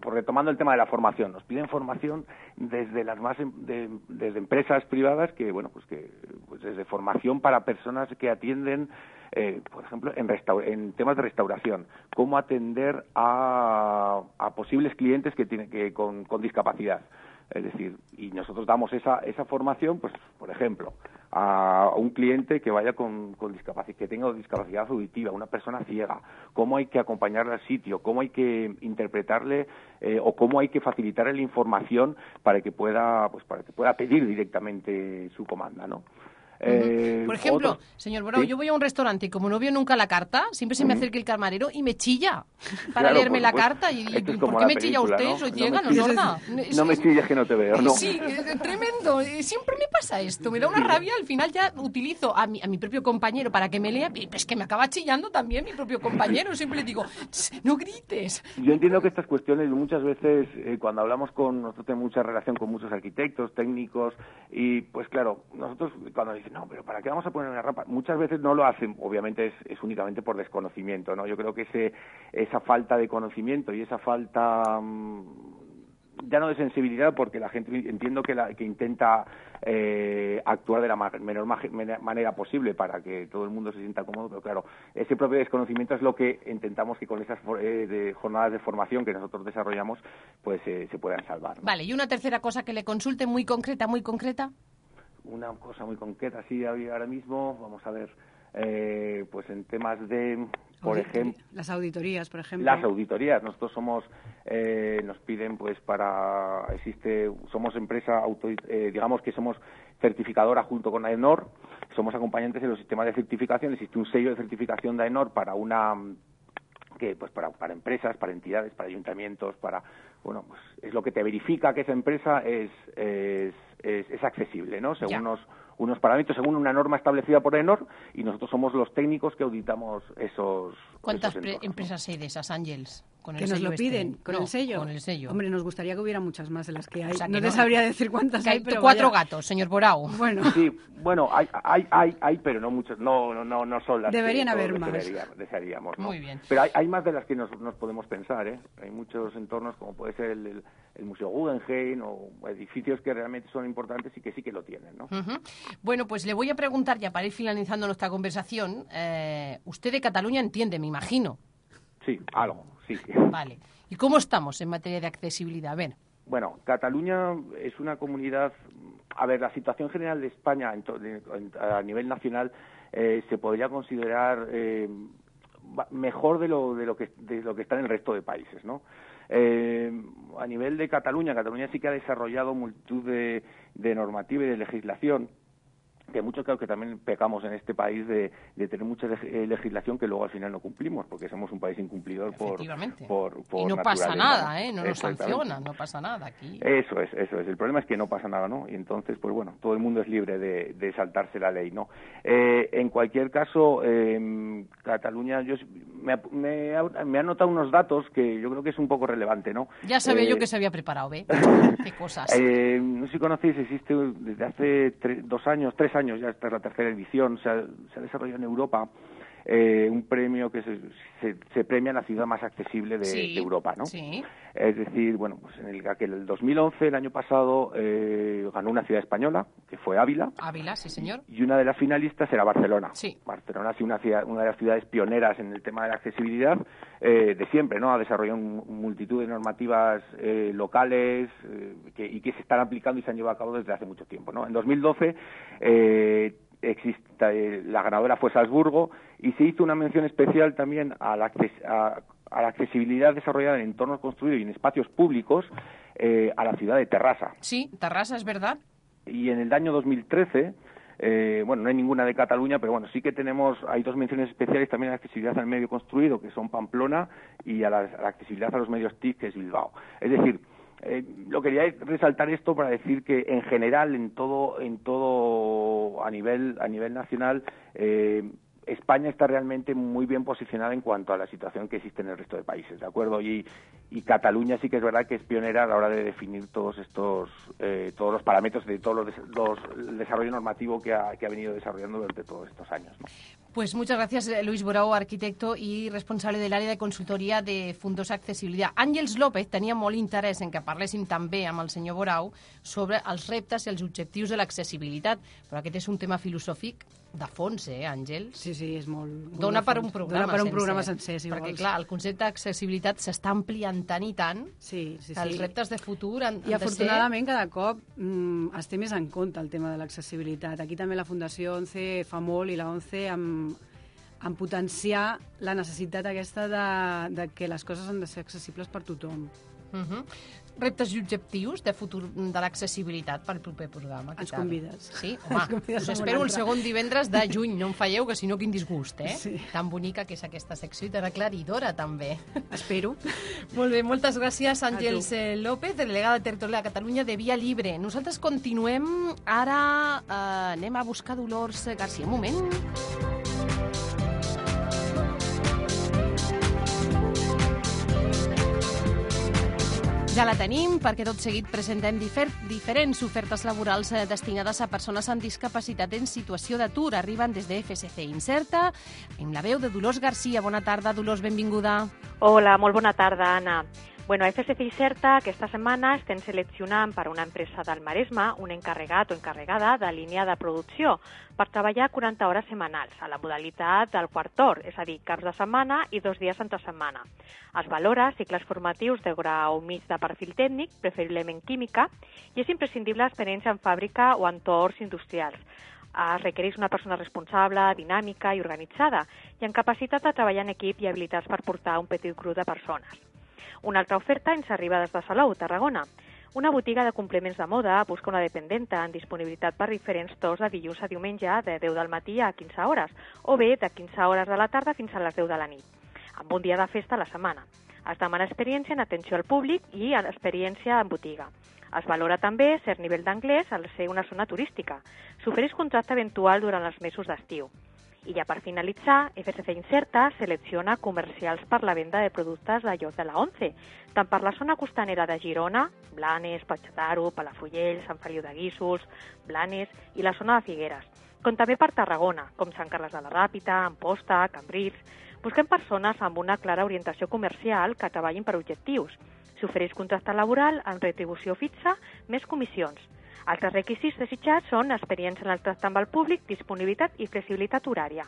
por retomando el tema de la formación, nos piden formación desde las más em- de- desde empresas privadas que, bueno, pues que pues desde formación para personas que atienden, eh, por ejemplo, en, en temas de restauración, cómo atender a, a posibles clientes que tienen que con discapacidad. Es decir, y nosotros damos esa, esa formación, pues, por ejemplo, a un cliente que vaya con, con discapacidad, que tenga discapacidad auditiva, una persona ciega, cómo hay que acompañarle al sitio, cómo hay que interpretarle eh, o cómo hay que facilitarle la información para que pueda, pues, para que pueda pedir directamente su comanda, ¿no? Eh,
Por ejemplo,
otros-
señor Borao,
¿Sí?
yo voy a un restaurante y como no veo nunca la carta, siempre se me acerca el camarero y me chilla para
Claro,
leerme la carta. Y,
es
¿Por qué me chilla
película,
usted?
¿no?
Soy
No
ciega, no sorda.
No me chilles que no te veo, ¿no?
Sí, es tremendo. Eh, Siempre me pasa esto. Me da una rabia. Al final ya utilizo a mi, a mi propio compañero para que me lea. Es que me acaba chillando también mi propio compañero. Siempre le digo, "Tss, no grites.
Yo entiendo que estas cuestiones muchas veces, eh, cuando hablamos con, nosotros tenemos mucha relación con muchos arquitectos, técnicos, y pues claro, nosotros cuando no, pero ¿para qué vamos a poner una rampa? Muchas veces no lo hacen, obviamente es, es únicamente por desconocimiento, ¿no? Yo creo que ese, esa falta de conocimiento y esa falta mm, ya no de sensibilidad, porque la gente entiendo que, la, que intenta eh, actuar de la menor manera posible para que todo el mundo se sienta cómodo, pero claro, ese propio desconocimiento es lo que intentamos que con esas eh, jornadas de formación que nosotros desarrollamos, pues eh, se puedan salvar.
Vale, y una tercera cosa que le consulte muy concreta, muy concreta.
Una cosa muy concreta, sí, ahí- ahora mismo, vamos a ver, eh, pues en temas de, por
Auditoría-
ejemplo,
Las auditorías, por ejemplo.
Las auditorías, nosotros somos, eh, nos piden pues para, existe, somos empresa, auto, eh, digamos que somos certificadora junto con AENOR, somos acompañantes en los sistemas de certificación, existe un sello de certificación de AENOR para una que pues para, para empresas, para entidades, para ayuntamientos, para bueno, pues es lo que te verifica que esa empresa es es, es, es accesible, ¿no? Según unos unos parámetros, según una norma establecida por ENOR y nosotros somos los técnicos que auditamos esos
¿Cuántas
esos
pre-
entornos.
empresas hay de esas, Ángels? Con el
que nos
sello
lo
este?
piden con
No,
el sello.
Con el sello.
Hombre, nos gustaría que hubiera muchas más de las que hay.
O sea,
no
que
te
no-
sabría decir cuántas
que
hay,
hay
pero
cuatro
vaya.
gatos, señor Borao.
Bueno,
Sí, bueno, hay, hay, hay, hay, pero no muchos, no, no, no, no son las
Deberían
que
haber más.
desearía- desearíamos, ¿no?
Muy bien.
Pero hay, hay más de las que nos, nos podemos pensar, ¿eh? Hay muchos entornos, como puede ser el, el- el Museo Guggenheim o edificios que realmente son importantes y que sí que lo tienen, ¿no?
Bueno, pues le voy a preguntar, ya para ir finalizando nuestra conversación, eh, usted de Cataluña entiende, me imagino.
Sí, algo, sí.
Vale. ¿Y cómo estamos en materia de accesibilidad? A ver.
Bueno, Cataluña es una comunidad. A ver, la situación general de España en to- de- en- a nivel nacional eh, se podría considerar eh, mejor de lo, de, lo que, de lo que está en el resto de países, ¿no? Eh, a nivel de Cataluña, Cataluña sí que ha desarrollado multitud de, de normativa y de legislación que mucho creo que también pecamos en este país de, de tener mucha eh, legislación que luego al final no cumplimos, porque somos un país incumplidor por, por, por
y no pasa nada, ¿eh? No nos sancionan, no pasa nada aquí.
Eso es, eso es. El problema es que no pasa nada, ¿no? Y entonces, pues bueno, todo el mundo es libre de, de saltarse la ley, ¿no? Eh, en cualquier caso, eh, Cataluña, yo me, me, ha- me han notado unos datos que yo creo que es un poco relevante, ¿no?
Ya sabía
Eh,
yo que se había preparado, ¿ve? Qué cosas.
eh, no sé si conocéis, existe desde hace tre- dos años, tres años, ya esta es la tercera edición, se ha desarrollado en Europa eh, un premio que se, se, se premia en la ciudad más accesible de,
Sí,
de Europa, ¿no?
Sí.
Es decir, bueno, pues en el, aquel, el 2011, el año pasado, eh, ganó una ciudad española, que fue Ávila,
Ávila, sí, señor.
y una de las finalistas era Barcelona.
Sí.
Barcelona ha sido una, ciudad- una de las ciudades pioneras en el tema de la accesibilidad eh, de siempre, ¿no? Ha desarrollado un- multitud de normativas eh, locales eh, que, y que se están aplicando y se han llevado a cabo desde hace mucho tiempo, ¿no? En 2012 eh, existe, eh, la ganadora fue Salzburgo y se hizo una mención especial también a la, acces- a- a la accesibilidad desarrollada en entornos construidos y en espacios públicos eh, a la ciudad de Terrassa.
Sí, Tarrasa, es verdad.
Y en el año 2013, eh, bueno, no hay ninguna de Cataluña, pero bueno, sí que tenemos, hay dos menciones especiales también a la accesibilidad al medio construido, que son Pamplona, y a la, a la accesibilidad a los medios TIC, que es Bilbao. Es decir, eh, lo quería resaltar esto para decir que en general, en todo, en todo a nivel, a nivel nacional, eh, España está realmente muy bien posicionada en cuanto a la situación que existe en el resto de países, ¿de acuerdo? Y, y Cataluña sí que es verdad que es pionera a la hora de definir todos estos, eh, todos los parámetros de des- los- el desarrollo normativo que ha, que ha venido desarrollando durante todos estos años. ¿no?
Pues muchas gracias, eh, Luis Borao, arquitecto i responsable de l'àrea de consultoria de Fundos Accessibilitat. Àngels López tenia molt interès en que parléssim també amb el senyor Borau sobre els reptes i els objectius de l'accessibilitat, però aquest és un tema filosòfic de fons, eh, Àngels?
Sí, sí, és molt... molt
Dona per un programa
Dona per un
sencer.
programa sencer, si
Perquè,
vols.
clar, el concepte d'accessibilitat s'està ampliant tant i tant
sí, sí,
que els
sí.
reptes de futur han,
I
han de ser...
afortunadament cada cop mm, es té més en compte el tema de l'accessibilitat. Aquí també la Fundació ONCE fa molt i la ONCE en, en potenciar la necessitat aquesta de, de que les coses han de ser accessibles per tothom.
Uh -huh. Reptes i objectius de futur de l'accessibilitat per al proper programa.
Ens
tal?
convides.
Sí?
Ens
Home,
convides
us espero el segon divendres de juny. No em falleu, que si no, quin disgust, eh?
Sí.
Tan bonica que és aquesta secció i tan aclaridora, també.
Espero.
Molt bé, moltes gràcies, Àngels eh, López, delegada territorial de Catalunya de Via Libre. Nosaltres continuem. Ara eh, anem a buscar Dolors Garcia. Un moment. Ja la tenim, perquè tot seguit presentem difer diferents ofertes laborals eh, destinades a persones amb discapacitat en situació d'atur. Arriben des de FSC Incerta, amb la veu de Dolors Garcia. Bona tarda, Dolors, benvinguda.
Hola, molt bona tarda, Anna. Bueno, a FSC i CERTA aquesta setmana estem seleccionant per a una empresa del Maresme un encarregat o encarregada de línia de producció per treballar 40 hores setmanals a la modalitat del quart hor, és a dir, caps de setmana i dos dies entre setmana. Es valora cicles formatius de grau mig de perfil tècnic, preferiblement química, i és imprescindible experiència en fàbrica o entorns industrials. Es requereix una persona responsable, dinàmica i organitzada i amb capacitat de treballar en equip i habilitats per portar un petit grup de persones. Una altra oferta ens arriba des de Salou, Tarragona. Una botiga de complements de moda busca una dependenta en disponibilitat per diferents torns de dilluns a diumenge de 10 del matí a 15 hores, o bé de 15 hores de la tarda fins a les 10 de la nit, amb un dia de festa a la setmana. Es demana experiència en atenció al públic i experiència en botiga. Es valora també cert nivell d'anglès al ser una zona turística. S'ofereix contracte eventual durant els mesos d'estiu. I ja per finalitzar, FSC Incerta selecciona comercials per la venda de productes de lloc de la 11, tant per la zona costanera de Girona, Blanes, Patxataro, Palafrugell, Sant Feliu de Guíxols, Blanes i la zona de Figueres, com també per Tarragona, com Sant Carles de la Ràpita, Amposta, Cambrils. Busquem persones amb una clara orientació comercial que treballin per objectius. S'ofereix contracte laboral amb retribució fixa més comissions. Altres requisits desitjats són experiència en el tracte amb el públic, disponibilitat i flexibilitat horària.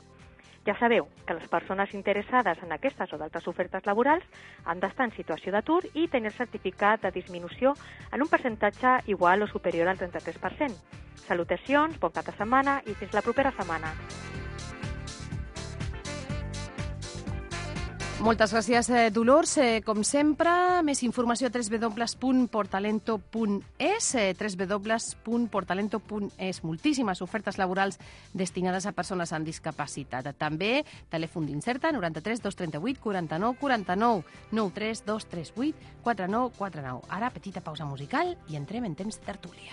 Ja sabeu que les persones interessades en aquestes o d'altres ofertes laborals han d'estar en situació d'atur i tenir certificat de disminució en un percentatge igual o superior al 33%. Salutacions, bon cap de setmana i fins la propera setmana.
Moltes gràcies, eh, Dolors. Eh, com sempre, més informació a www.portalento.es, eh, www.portalento.es. Moltíssimes ofertes laborals destinades a persones amb discapacitat. També telèfon d'incerta 93 238 49 49 93 238 49 49. Ara, petita pausa musical i entrem en temps de tertúlia.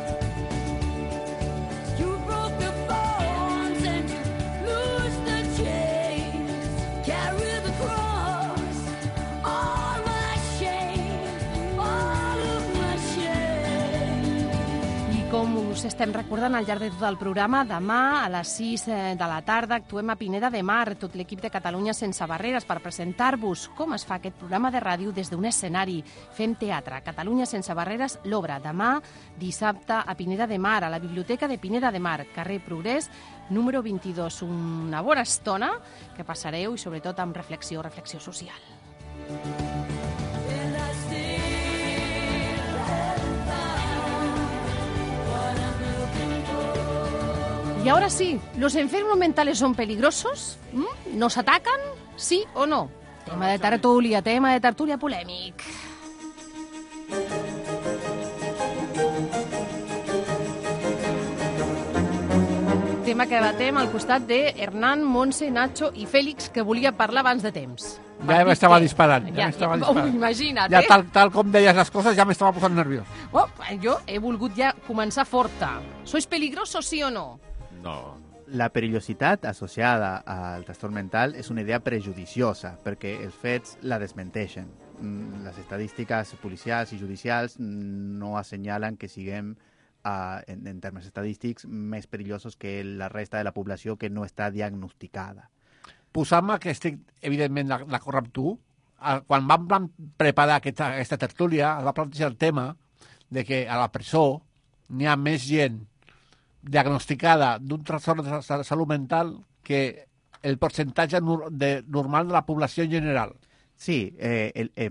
Us estem recordant al llarg de tot el programa, demà a les 6 eh, de la tarda actuem a Pineda de Mar, tot l'equip de Catalunya sense barreres, per presentar-vos com es fa aquest programa de ràdio des d'un escenari. Fem teatre. Catalunya sense barreres, l'obra. Demà, dissabte, a Pineda de Mar, a la Biblioteca de Pineda de Mar, carrer Progrés, número 22. Una bona estona que passareu i sobretot amb reflexió, reflexió social.
And
Y ahora sí, ¿los enfermos mentales son peligrosos? ¿Mm? ¿Nos atacan? ¿Sí o no? Tema de tertulia, tema de tertulia polèmic. Tema que debatem al costat de Hernán, Montse, Nacho i Fèlix, que volia parlar abans de temps.
Ja m'estava disparant. Ja,
Ja,
m'estava
ja,
disparant.
oh, imagina't,
Ja
eh?
tal, tal com deies les coses ja m'estava posant nerviós.
Oh, jo he volgut ja començar forta. ¿Sois peligrosos, sí o no?
No. La perillositat associada al trastorn mental és una idea prejudiciosa, perquè els fets la desmenteixen. Mm, Les estadístiques policials i judicials no assenyalen que siguem, uh, en, en termes estadístics, més perillosos que la resta de la població que no està diagnosticada.
Posant-me que estic, evidentment, d'ac- d'acord amb tu, eh, quan vam preparar aquesta, aquesta tertúlia, es va plantejar el tema de que a la presó n'hi ha més gent diagnosticada d'un trastorn de sa- salut mental que el percentatge de, normal de la població en general.
Sí, eh, el, eh,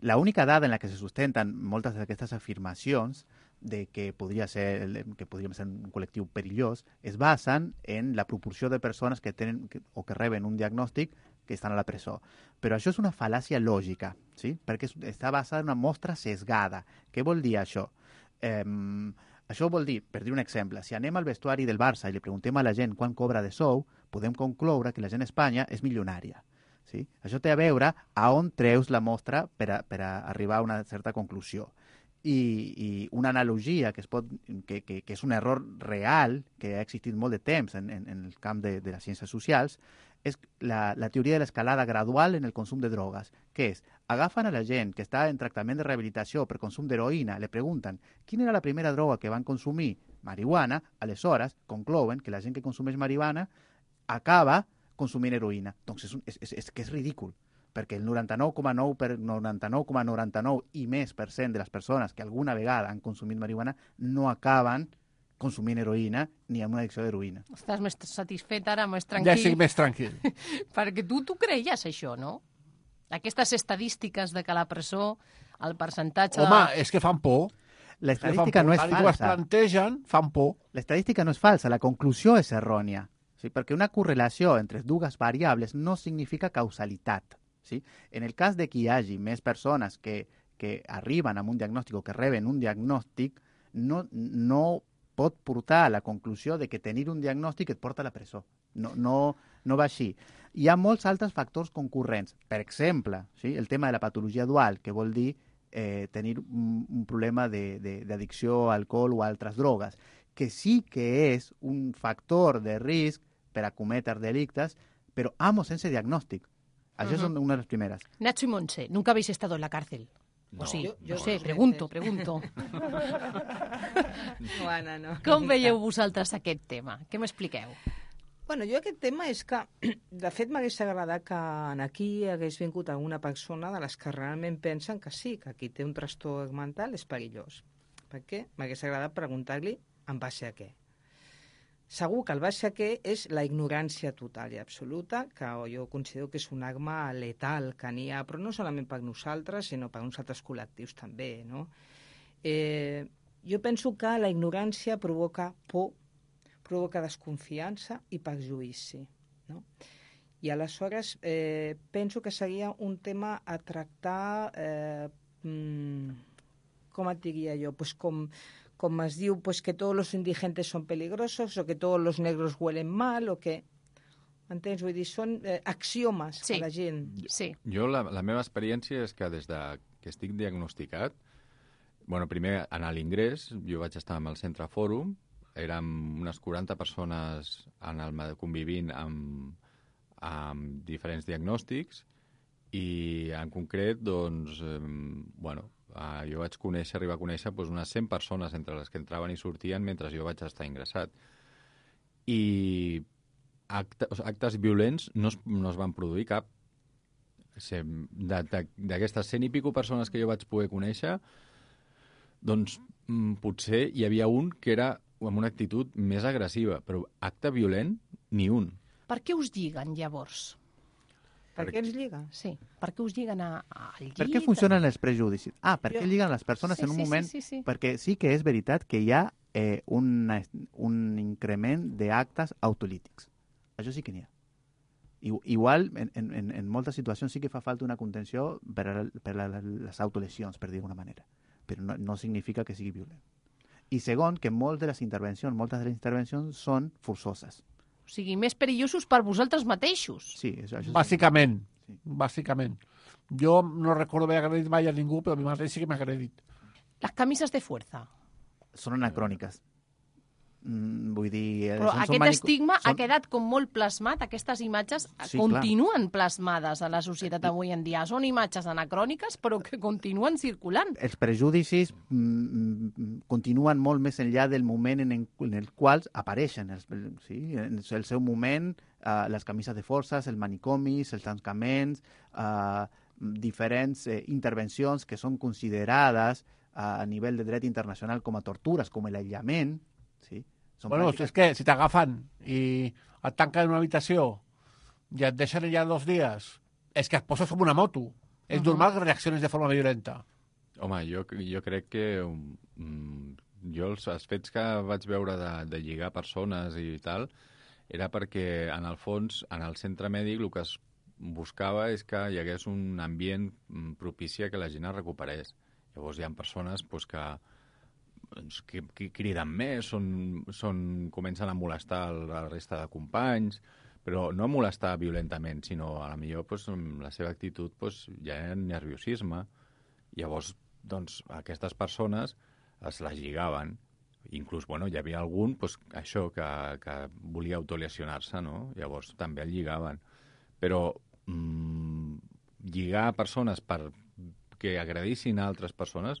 la única dada en la que se sustenten moltes d'aquestes afirmacions de que podria ser que podríem ser un col·lectiu perillós es basen en la proporció de persones que tenen que, o que reben un diagnòstic que estan a la presó. Però això és una fal·làcia lògica, sí? perquè està basada en una mostra sesgada. Què vol dir això? Eh, això vol dir, per dir un exemple, si anem al vestuari del Barça i li preguntem a la gent quan cobra de sou, podem concloure que la gent a Espanya és milionària. Sí? Això té a veure a on treus la mostra per a, per a arribar a una certa conclusió. i, i una analogia que, es pot, que, que, que és un error real, que ha existit molt de temps en, en, en el camp de, de les ciències socials, és la, la teoria de l'escalada gradual en el consum de drogues, que és, agafen a la gent que està en tractament de rehabilitació per consum d'heroïna, le pregunten quina era la primera droga que van consumir, marihuana, aleshores conclouen que la gent que consumeix marihuana acaba consumint heroïna. Doncs és, un, és, que és ridícul perquè el 99,9 per 99,99 ,99 i més per de les persones que alguna vegada han consumit marihuana no acaben consumint heroïna ni amb una addicció d'heroïna.
Estàs més satisfet ara, més
Ja
tranquil?
estic més tranquil.
Perquè tu, tu creies això, no? Aquestes estadístiques de que a la presó el percentatge...
Home,
de...
és que fan por.
L'estadística no és
es
falsa.
plantegen, fan por.
L'estadística no és falsa, la conclusió és errònia. Sí? Perquè una correlació entre dues variables no significa causalitat. Sí? En el cas de que hi hagi més persones que, que arriben amb un diagnòstic o que reben un diagnòstic, no, no pot portar a la conclusió de que tenir un diagnòstic et porta a la presó. No, no, no va així. Hi ha molts altres factors concurrents. Per exemple, sí? el tema de la patologia dual, que vol dir eh, tenir un, un problema de- de- d'addicció a alcohol o a altres drogues, que sí que és un factor de risc per a cometre delictes, però amo sense diagnòstic. Això
Ujú.
són una de les primeres.
Nacho y Monse, nunca habéis estado en la cárcel.
No.
¿O sí?
Yo- yo
no sé, pregunto, pregunto.
No, Anna, no.
Com veieu vosaltres aquest tema? Què m'expliqueu?
Bueno, jo aquest tema és que, de fet, m'hagués agradat que en aquí hagués vingut alguna persona de les que realment pensen que sí, que qui té un trastorn mental és perillós. Perquè m'hagués agradat preguntar-li en base a què. Segur que el què és la ignorància total i absoluta, que jo considero que és una arma letal que n'hi ha, però no solament per nosaltres, sinó per uns altres col·lectius també, no? Eh, jo penso que la ignorància provoca por, provoca desconfiança i perjuïci. No? I aleshores eh, penso que seria un tema a tractar, eh, mm, com et diria jo, pues com, com es diu pues que tots els indigentes són peligrosos o que tots els negros huelen mal o que... Entens? Vull dir, són eh, axiomes sí. a la gent.
Sí.
Jo, la, la meva experiència és que des de que estic diagnosticat, bueno, primer, en l'ingrés, jo vaig estar amb el Centre Fòrum, érem unes 40 persones en el, convivint amb, amb diferents diagnòstics i en concret, doncs, eh, bueno, eh, jo vaig conèixer, arribar a conèixer doncs, unes 100 persones entre les que entraven i sortien mentre jo vaig estar ingressat. I acte, o sigui, actes violents no es, no es van produir cap. D'aquestes 100 i pico persones que jo vaig poder conèixer, doncs mm, potser hi havia un que era amb una actitud més agressiva, però acte violent, ni un.
Per què us lliguen, llavors?
Per què ens lliga?
Sí, per què us lliguen a, al llit?
Per què funcionen els prejudicis? Ah, per què
Jo-
lliguen les persones
Sí,
en un
sí, sí,
moment...
sí, sí.
Perquè sí que és veritat que hi ha eh, una, un increment d'actes autolítics. Això sí que n'hi ha. I- Igual, en, en, en- en moltes situacions sí que fa falta una contenció per a, per a les autolesions, per dir d'alguna manera. Però no, no significa que sigui violent. I segon, que moltes de les intervencions, moltes de les intervencions són forçoses.
O sigui, més perillosos per vosaltres mateixos.
Sí, això, això
Bàsicament. Bàsicament. Jo no recordo haver agredit mai a ningú, però a mi mateix sí que m'ha agredit.
Les camises de fuerza.
Són anacròniques. Mm, vull dir... eh,
Però aquest
manico-
estigma ha
són-
quedat com molt plasmat, aquestes imatges
Sí,
continuen plasmades a la societat avui en dia. Són imatges anacròniques, però que continuen circulant.
els prejudicis mm, mm, continuen molt més enllà del moment en, en, el qual apareixen. Els, sí? En el seu moment, eh, les camises de forces, els manicomis, els tancaments, eh, diferents eh, intervencions que són considerades eh, a nivell de dret internacional com a tortures, com l'aïllament. Són
Bueno,
pràctiques-
és que si t'agafen i et tanquen en una habitació i et deixen allà dos dies, és que et poses com una moto. És
Ahà.
normal que reacciones de forma violenta.
Home, jo, jo crec que mm, jo els, els fets que vaig veure de, de lligar persones i tal era perquè, en el fons, en el centre mèdic el que es buscava és que hi hagués un ambient mm, propici a que la gent es recuperés. Llavors hi ha persones pues, que, doncs, que, que criden més, són, són, comencen a molestar la resta de companys, però no a molestar violentament, sinó a la millor pues, amb la seva actitud pues, hi ha nerviosisme. Llavors doncs aquestes persones es les lligaven. Inclús, bueno, hi havia algun, doncs, això, que, que volia autolesionar-se, no? Llavors també el lligaven. Però mm, lligar persones per que agredissin a altres persones,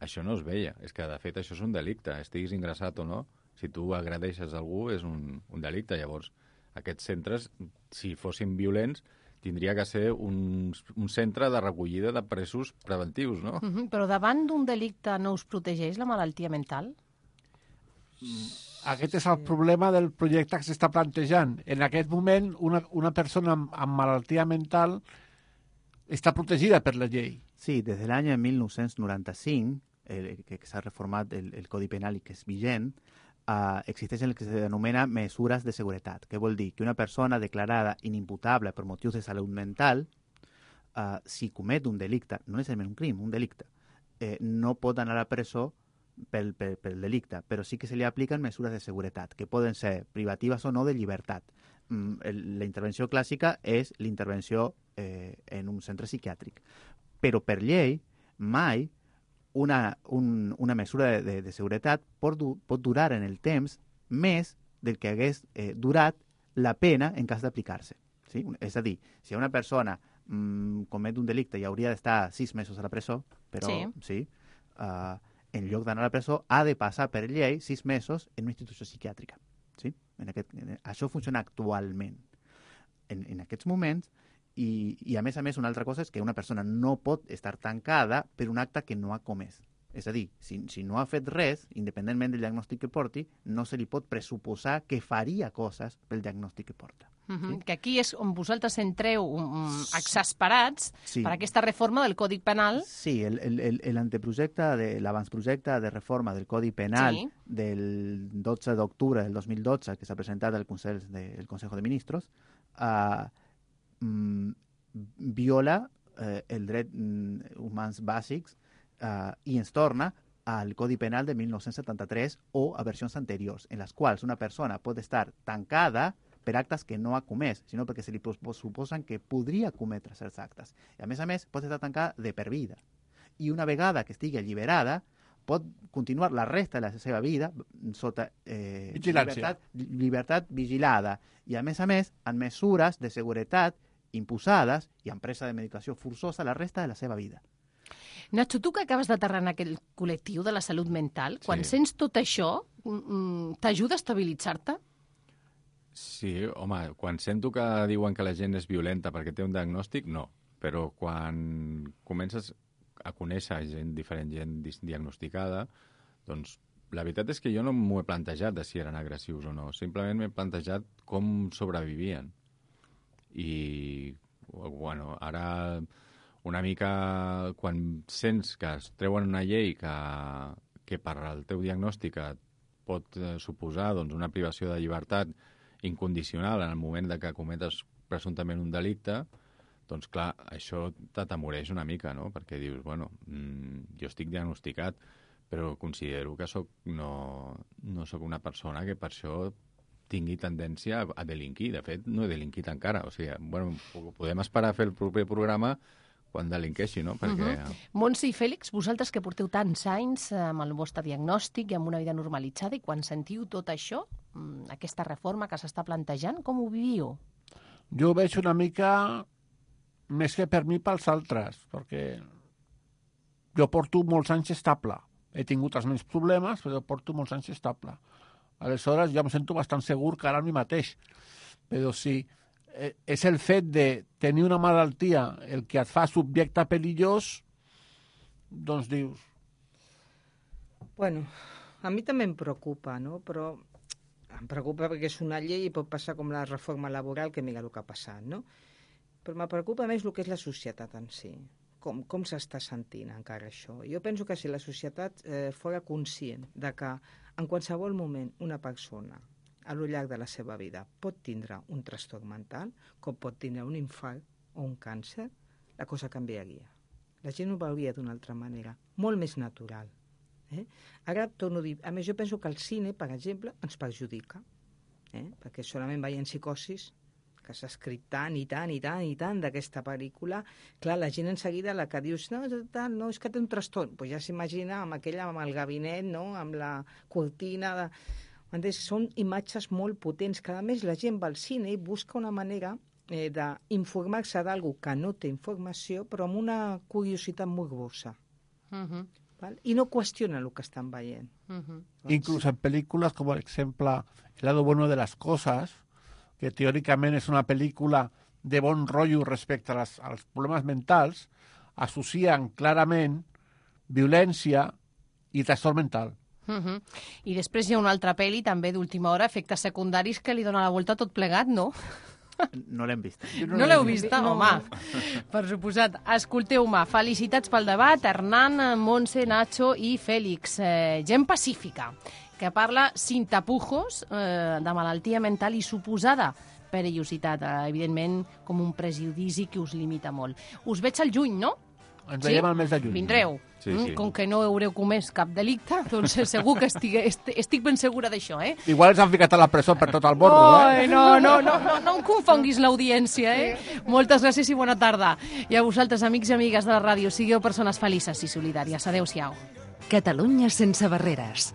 això no es veia. És que, de fet, això és un delicte. Estiguis ingressat o no, si tu agredeixes algú és un, un delicte. Llavors, aquests centres, si fossin violents, tindria que ser un, un centre de recollida de presos preventius, no?
Uh -huh. Però davant d'un delicte no us protegeix la malaltia mental?
Aquest és el problema del projecte que s'està plantejant. En aquest moment, una, una persona amb, amb malaltia mental està protegida per la llei.
Sí, des de l'any 1995, eh, que, s'ha reformat el, el Codi Penal i que és vigent, eh, existeixen el que se denomina mesures de seguretat, que vol dir que una persona declarada inimputable per motius de salut mental, eh, si comet un delicte, no necessàriament un crim, un delicte, eh, no pot anar a presó pel, pel, pel delicte, però sí que se li apliquen mesures de seguretat, que poden ser privatives o no de llibertat. Mm, el- La intervenció clàssica és l'intervenció eh, en un centre psiquiàtric. Però per llei, mai una, un, una mesura de, de, de seguretat pot, du, pot durar en el temps més del que hagués eh, durat la pena en cas d'aplicar-se. Sí? És a dir, si una persona mm, comet un delicte i hauria d'estar sis mesos a la presó, però
Sí.
sí uh, en lloc d'anar a la presó ha de passar per llei sis mesos en una institució psiquiàtrica. Sí? En aquest, en, això funciona actualment. En, en aquests moments, i, i a més a més una altra cosa és que una persona no pot estar tancada per un acte que no ha comès. És a dir, si, si no ha fet res, independentment del diagnòstic que porti, no se li pot pressuposar que faria coses pel diagnòstic que porta.
Uh -huh. Que aquí és on vosaltres entreu um, exasperats
Sí.
per aquesta reforma del Codi Penal.
Sí, el, el, el, el anteprojecte, de, de reforma del Codi Penal
Sí.
del 12 d'octubre del 2012, que s'ha presentat al Consell de, el Consejo de Ministros, uh, mm, viola eh, el dret mm, humans bàsics eh, i ens torna al Codi Penal de 1973 o a versions anteriors, en les quals una persona pot estar tancada per actes que no ha comès, sinó perquè se li pos- pos- suposen que podria cometre certs actes. I a més a més pot estar tancada de per vida. I una vegada que estigui alliberada, pot continuar la resta de la seva vida sota eh,
Vigilància.
llibertat, llibertat vigilada i a més a més amb mesures de seguretat imposades i amb presa de medicació forçosa la resta de la seva vida.
Nacho, tu que acabes d'aterrar en aquell col·lectiu de la salut mental, quan
Sí.
sents tot això, mm, t'ajuda a estabilitzar-te?
Sí, home, quan sento que diuen que la gent és violenta perquè té un diagnòstic, no. Però quan comences a conèixer gent diferent, gent diagnosticada, doncs la veritat és que jo no m'ho he plantejat de si eren agressius o no. Simplement m'he plantejat com sobrevivien. I, bueno, ara una mica quan sents que es treuen una llei que, que per al teu diagnòstic pot eh, suposar doncs, una privació de llibertat incondicional en el moment de que cometes presumptament un delicte, doncs clar, això t'atemoreix una mica, no? Perquè dius, bueno, mm, jo estic diagnosticat, però considero que soc, no, no sóc una persona que per això tingui tendència a, a delinquir. De fet, no he delinquit encara. O sigui, bueno, po- podem esperar a fer el proper programa quan delinqueixi, no? Perquè...
Uh -huh. Montse i Fèlix, vosaltres que porteu tants anys eh, amb el vostre diagnòstic i amb una vida normalitzada, i quan sentiu tot això, mm, aquesta reforma que s'està plantejant, com ho viviu?
Jo ho veig una mica més que per mi pels altres, perquè jo porto molts anys estable. He tingut els meus problemes, però porto molts anys estable. Aleshores, jo em sento bastant segur que ara mi mateix. Però si eh, és el fet de tenir una malaltia el que et fa subjecte perillós, doncs dius,
Bueno, a mi també em preocupa, no? Però em preocupa perquè és una llei i pot passar com la reforma laboral, que mira el que ha passat, no? Però me preocupa més el que és la societat en si. Com, com s'està sentint encara això? Jo penso que si la societat eh, fora conscient de que en qualsevol moment una persona a lo llarg de la seva vida pot tindre un trastorn mental, com pot tindre un infart o un càncer, la cosa canviaria. La gent ho veuria d'una altra manera, molt més natural. Eh? Ara torno a dir, a més jo penso que el cine, per exemple, ens perjudica, eh? perquè solament veient psicosis que s'ha escrit tant i tant i tant i tant d'aquesta pel·lícula, clar, la gent en seguida la que dius, no, tal, no és que té un trastorn, pues ja s'imagina amb aquella, amb el gabinet, no?, amb la cortina de... Entens? Són imatges molt potents, que a més la gent va al cine i busca una manera eh, d'informar-se d'algú que no té informació, però amb una curiositat morbosa.
Uh -huh.
¿vale? I no qüestiona el que estan veient.
Uh -huh.
Incluso en películas como, por ejemplo, El lado bueno de las cosas, que teòricament és una pel·lícula de bon rotllo respecte a les, als problemes mentals, associen clarament violència i trastorn mental.
Uh -huh. I després hi ha una altra pel·li, també d'última hora, efectes secundaris, que li dona la volta a tot plegat, no?
No l'hem vist.
No, l'heu vista? No. Home, per suposat. Escolteu-me, felicitats pel debat, Hernán, Montse, Nacho i Fèlix. Eh, gent pacífica, que parla sin tapujos eh, de malaltia mental i suposada perillositat, eh, evidentment com un prejudici que us limita molt. Us veig al juny, no?
Ens veiem al mes de juny.
Vindreu.
Sí,
Mm,
sí.
Com que no haureu comès cap delicte, doncs segur que estic, est estic ben segura d'això, eh?
Igual ens han ficat a la presó per tot el borro,
Ai,
eh?
no, no, no, no, no em confonguis l'audiència, eh? Moltes gràcies i bona tarda. I a vosaltres, amics i amigues de la ràdio, sigueu persones felices i solidàries. Adéu-siau.
Catalunya sense barreres.